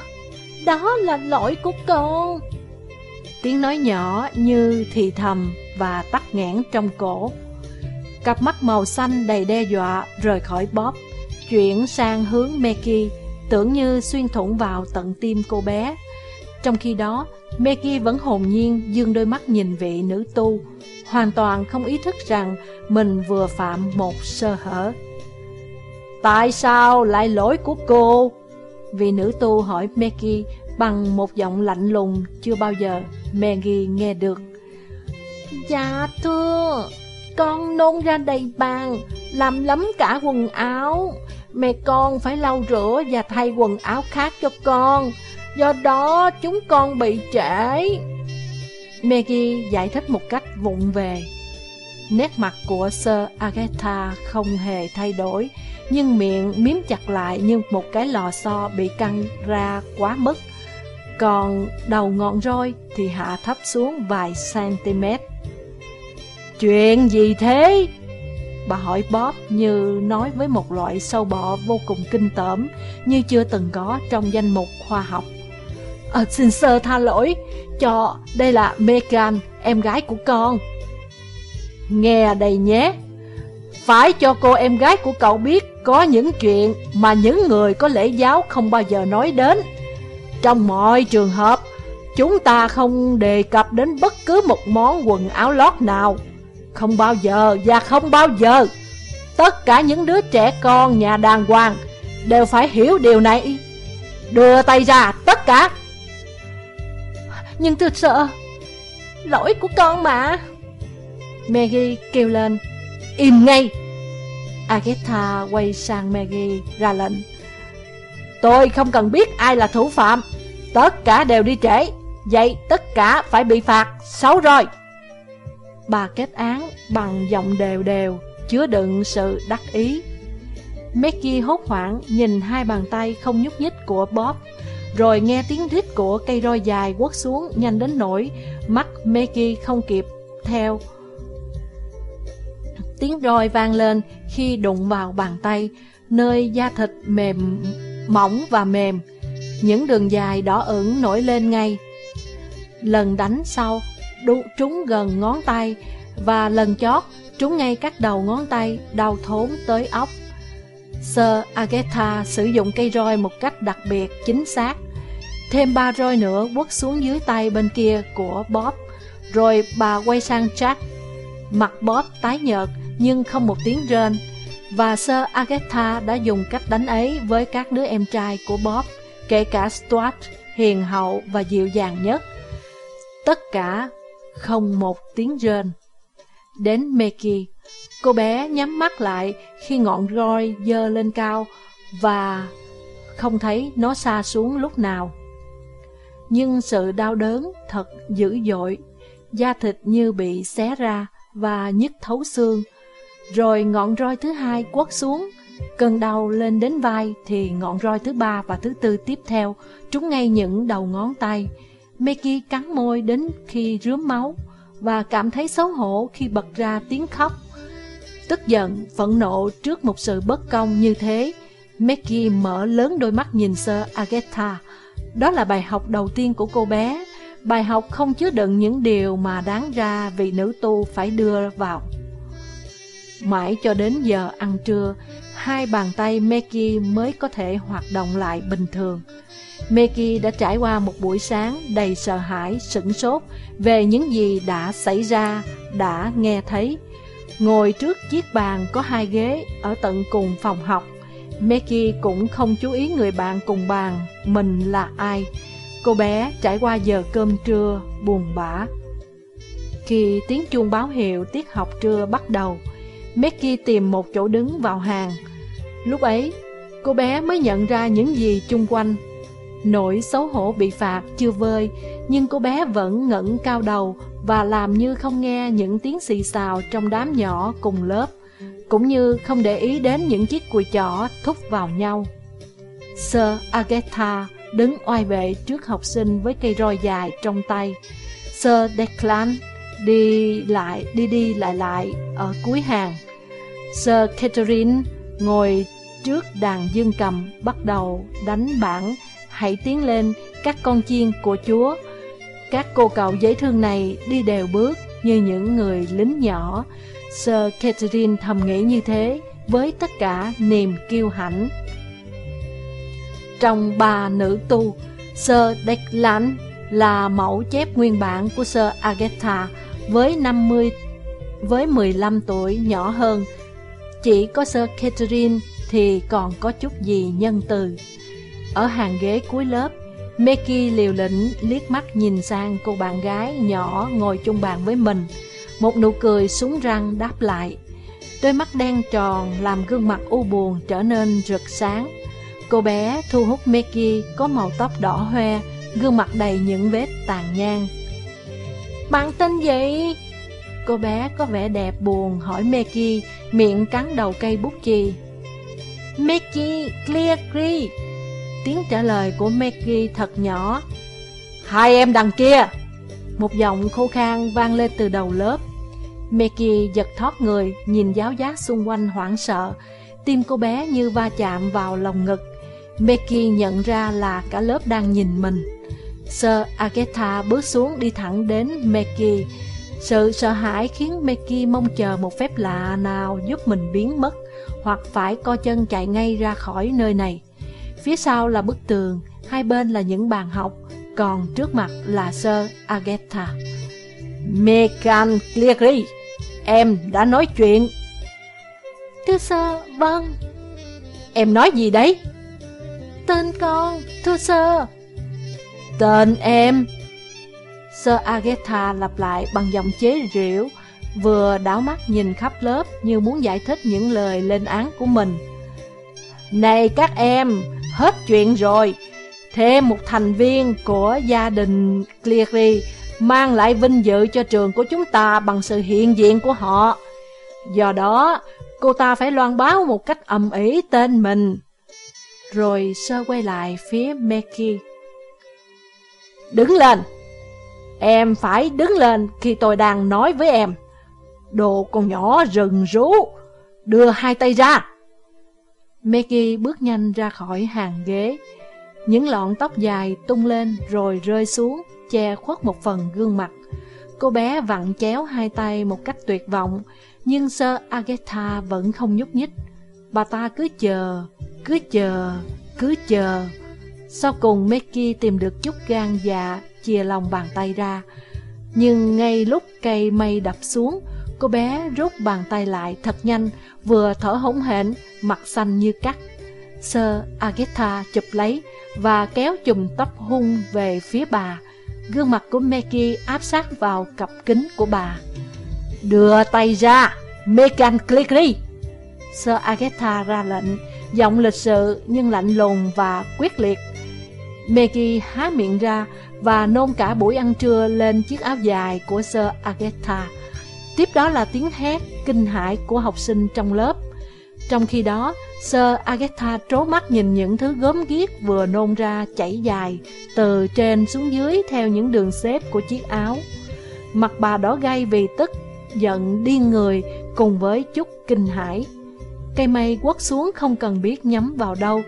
đó là lỗi của con. Tiếng nói nhỏ như thì thầm và tắt nghẽn trong cổ. Cặp mắt màu xanh đầy đe dọa rời khỏi Bob, chuyển sang hướng Maggie, tưởng như xuyên thủng vào tận tim cô bé. Trong khi đó, Maggie vẫn hồn nhiên dương đôi mắt nhìn vị nữ tu, hoàn toàn không ý thức rằng mình vừa phạm một sơ hở. Tại sao lại lỗi của cô? Vị nữ tu hỏi Maggie bằng một giọng lạnh lùng chưa bao giờ Maggie nghe được. Dạ thưa, con nôn ra đầy bàn, làm lắm cả quần áo. Mẹ con phải lau rửa và thay quần áo khác cho con. Do đó chúng con bị trễ. Maggie giải thích một cách vụng về. Nét mặt của Sir Agatha không hề thay đổi, nhưng miệng miếm chặt lại như một cái lò xo bị căng ra quá mức. Còn đầu ngọn roi thì hạ thấp xuống vài cm. Chuyện gì thế? Bà hỏi Bob như nói với một loại sâu bọ vô cùng kinh tởm như chưa từng có trong danh mục khoa học. À, xin sơ tha lỗi, cho đây là Megan, em gái của con. Nghe đây nhé, phải cho cô em gái của cậu biết có những chuyện mà những người có lễ giáo không bao giờ nói đến. Trong mọi trường hợp, chúng ta không đề cập đến bất cứ một món quần áo lót nào. Không bao giờ và không bao giờ. Tất cả những đứa trẻ con nhà đàng hoàng đều phải hiểu điều này. Đưa tay ra, tất cả. Nhưng tôi sợ, lỗi của con mà. Maggie kêu lên, im ngay. Agatha quay sang Maggie ra lệnh. Tôi không cần biết ai là thủ phạm. Tất cả đều đi trễ. Vậy tất cả phải bị phạt. Xấu rồi. Bà kết án bằng giọng đều đều Chứa đựng sự đắc ý. Maggie hốt hoảng Nhìn hai bàn tay không nhúc nhích của Bob Rồi nghe tiếng rít của cây roi dài quất xuống Nhanh đến nỗi Mắt Maggie không kịp theo. Tiếng roi vang lên khi đụng vào bàn tay Nơi da thịt mềm mỏng và mềm. Những đường dài đỏ ửng nổi lên ngay. Lần đánh sau, đu, trúng gần ngón tay, và lần chót, trúng ngay các đầu ngón tay, đau thốn tới óc. Sir Agatha sử dụng cây roi một cách đặc biệt, chính xác. Thêm ba roi nữa quất xuống dưới tay bên kia của Bob, rồi bà quay sang Jack. Mặt Bob tái nhợt, nhưng không một tiếng rên. Và Sir Agatha đã dùng cách đánh ấy với các đứa em trai của Bob, kể cả Stuart, hiền hậu và dịu dàng nhất. Tất cả không một tiếng rên. Đến Meki, cô bé nhắm mắt lại khi ngọn roi dơ lên cao và không thấy nó xa xuống lúc nào. Nhưng sự đau đớn thật dữ dội, da thịt như bị xé ra và nhức thấu xương, rồi ngọn roi thứ hai quất xuống. Cơn đau lên đến vai Thì ngọn roi thứ ba và thứ tư tiếp theo. Trúng ngay những đầu ngón tay. Meki cắn môi đến khi rướm máu Và cảm thấy xấu hổ khi bật ra tiếng khóc. Tức giận, phẫn nộ trước một sự bất công như thế Meki mở lớn đôi mắt nhìn sơ Agatha. Đó là bài học đầu tiên của cô bé. Bài học không chứa đựng những điều mà đáng ra vị nữ tu phải đưa vào. Mãi cho đến giờ ăn trưa, hai bàn tay Meki mới có thể hoạt động lại bình thường. Meki đã trải qua một buổi sáng đầy sợ hãi, sửng sốt về những gì đã xảy ra, đã nghe thấy. Ngồi trước chiếc bàn có hai ghế ở tận cùng phòng học, Meki cũng không chú ý người bạn cùng bàn, mình là ai. Cô bé trải qua giờ cơm trưa, buồn bã. Khi tiếng chuông báo hiệu tiết học trưa bắt đầu, Becky tìm một chỗ đứng vào hàng. Lúc ấy, cô bé mới nhận ra những gì chung quanh. Nỗi xấu hổ bị phạt chưa vơi, nhưng cô bé vẫn ngẩng cao đầu và làm như không nghe những tiếng xì xào trong đám nhỏ cùng lớp, cũng như không để ý đến những chiếc cùi chỏ thúc vào nhau. Sir Agatha đứng oai vệ trước học sinh với cây roi dài trong tay. Sir Declan đi lại đi đi lại lại ở cuối hàng. Sir Catherine ngồi trước đàn dương cầm bắt đầu đánh bản Hãy tiến lên các con chiên của Chúa. Các cô cậu dễ thương này đi đều bước như những người lính nhỏ. Sir Catherine thầm nghĩ như thế với tất cả niềm kiêu hãnh. Trong ba nữ tu, Sir Declan là mẫu chép nguyên bản của Sir Agatha với 50 với 15 tuổi nhỏ hơn. Chỉ có Sir Catherine thì còn có chút gì nhân từ. Ở hàng ghế cuối lớp, Mickey liều lĩnh liếc mắt nhìn sang cô bạn gái nhỏ ngồi chung bàn với mình. Một nụ cười súng răng đáp lại. Đôi mắt đen tròn làm gương mặt u buồn trở nên rực sáng. Cô bé thu hút Mickey có màu tóc đỏ hoe, gương mặt đầy những vết tàn nhang. Bạn tên gì? Cô bé có vẻ đẹp buồn hỏi Meki, miệng cắn đầu cây bút chì. Meki Clearcree Tiếng trả lời của Meki thật nhỏ. Hai em đằng kia. Một giọng khô khan vang lên từ đầu lớp. Meki giật thoát người Nhìn giáo giác xung quanh hoảng sợ. Tim cô bé như va chạm vào lòng ngực. Meki nhận ra là cả lớp đang nhìn mình. Sir Agatha bước xuống đi thẳng đến Meki sự sợ hãi khiến Meki mong chờ một phép lạ nào giúp mình biến mất Hoặc phải co chân chạy ngay ra khỏi nơi này Phía sau là bức tường, hai bên là những bàn học, còn trước mặt là Sir Agatha. Megan Cleary, em đã nói chuyện. Thưa Sir, vâng. Em nói gì đấy? Tên con, thưa Sir. Tên em. Sơ Agatha lặp lại bằng giọng chế rượu, vừa đảo mắt nhìn khắp lớp như muốn giải thích những lời lên án của mình. Này các em, hết chuyện rồi. Thêm một thành viên của gia đình Cleary mang lại vinh dự cho trường của chúng ta bằng sự hiện diện của họ. Do đó, cô ta phải loan báo một cách ầm ĩ tên mình. Rồi sơ quay lại phía Meki. Đứng lên! Em phải đứng lên khi tôi đang nói với em. Đồ con nhỏ rừng rú, đưa hai tay ra. Maggie bước nhanh ra khỏi hàng ghế. Những lọn tóc dài tung lên rồi rơi xuống, che khuất một phần gương mặt. Cô bé vặn chéo hai tay một cách tuyệt vọng, nhưng sơ Agatha vẫn không nhúc nhích. Bà ta cứ chờ, cứ chờ, cứ chờ. Sau cùng Maggie tìm được chút gan dạ, chia lòng bàn tay ra. Nhưng ngay lúc cây mây đập xuống, cô bé rút bàn tay lại thật nhanh, vừa thở hổn hển, mặt xanh như cắt. Sơ Agatha chụp lấy và kéo chùm tóc hung về phía bà. Gương mặt của Maggie áp sát vào cặp kính của bà. Đưa tay ra, Megan Cleary! Sơ Agatha ra lệnh, giọng lịch sự nhưng lạnh lùng và quyết liệt. Maggie há miệng ra và nôn cả buổi ăn trưa lên chiếc áo dài của Sir Agatha. Tiếp đó là tiếng hét kinh hãi của học sinh trong lớp. Trong khi đó, Sir Agatha trố mắt nhìn những thứ gớm ghiếc vừa nôn ra chảy dài từ trên xuống dưới theo những đường xếp của chiếc áo. Mặt bà đỏ gay vì tức, giận điên người cùng với chút kinh hãi. Cây mây quất xuống không cần biết nhắm vào đâu.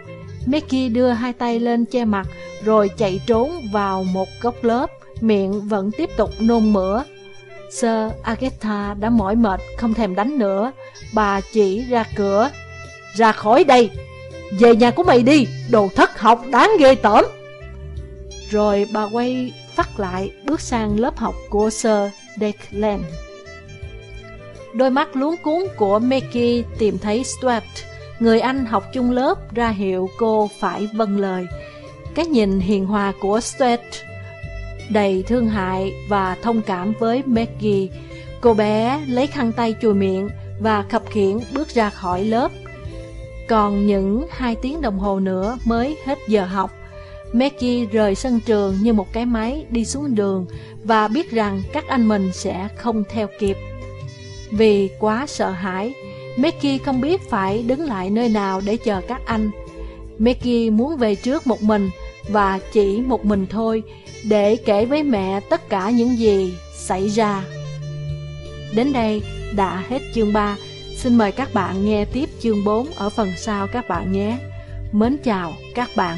Mickey đưa hai tay lên che mặt rồi chạy trốn vào một góc lớp, miệng vẫn tiếp tục nôn mửa. Sir Agatha đã mỏi mệt, không thèm đánh nữa. Bà chỉ ra cửa. Ra khỏi đây! Về nhà của mày đi, đồ thất học đáng ghê tởm! Rồi bà quay phát lại, bước sang lớp học của Sir Declan. Đôi mắt luống cuốn của Mickey tìm thấy Stuart, người anh học chung lớp ra hiệu cô phải vâng lời. Cái nhìn hiền hòa của Stuart đầy thương hại và thông cảm với Maggie. Cô bé lấy khăn tay chùi miệng và khập khiển bước ra khỏi lớp. Còn những hai tiếng đồng hồ nữa mới hết giờ học. Maggie rời sân trường như một cái máy đi xuống đường và biết rằng các anh mình sẽ không theo kịp. Vì quá sợ hãi, Mickey không biết phải đứng lại nơi nào để chờ các anh. Mickey muốn về trước một mình và chỉ một mình thôi để kể với mẹ tất cả những gì xảy ra. Đến đây đã hết chương 3. Xin mời các bạn nghe tiếp chương 4 ở phần sau các bạn nhé. Mến chào các bạn.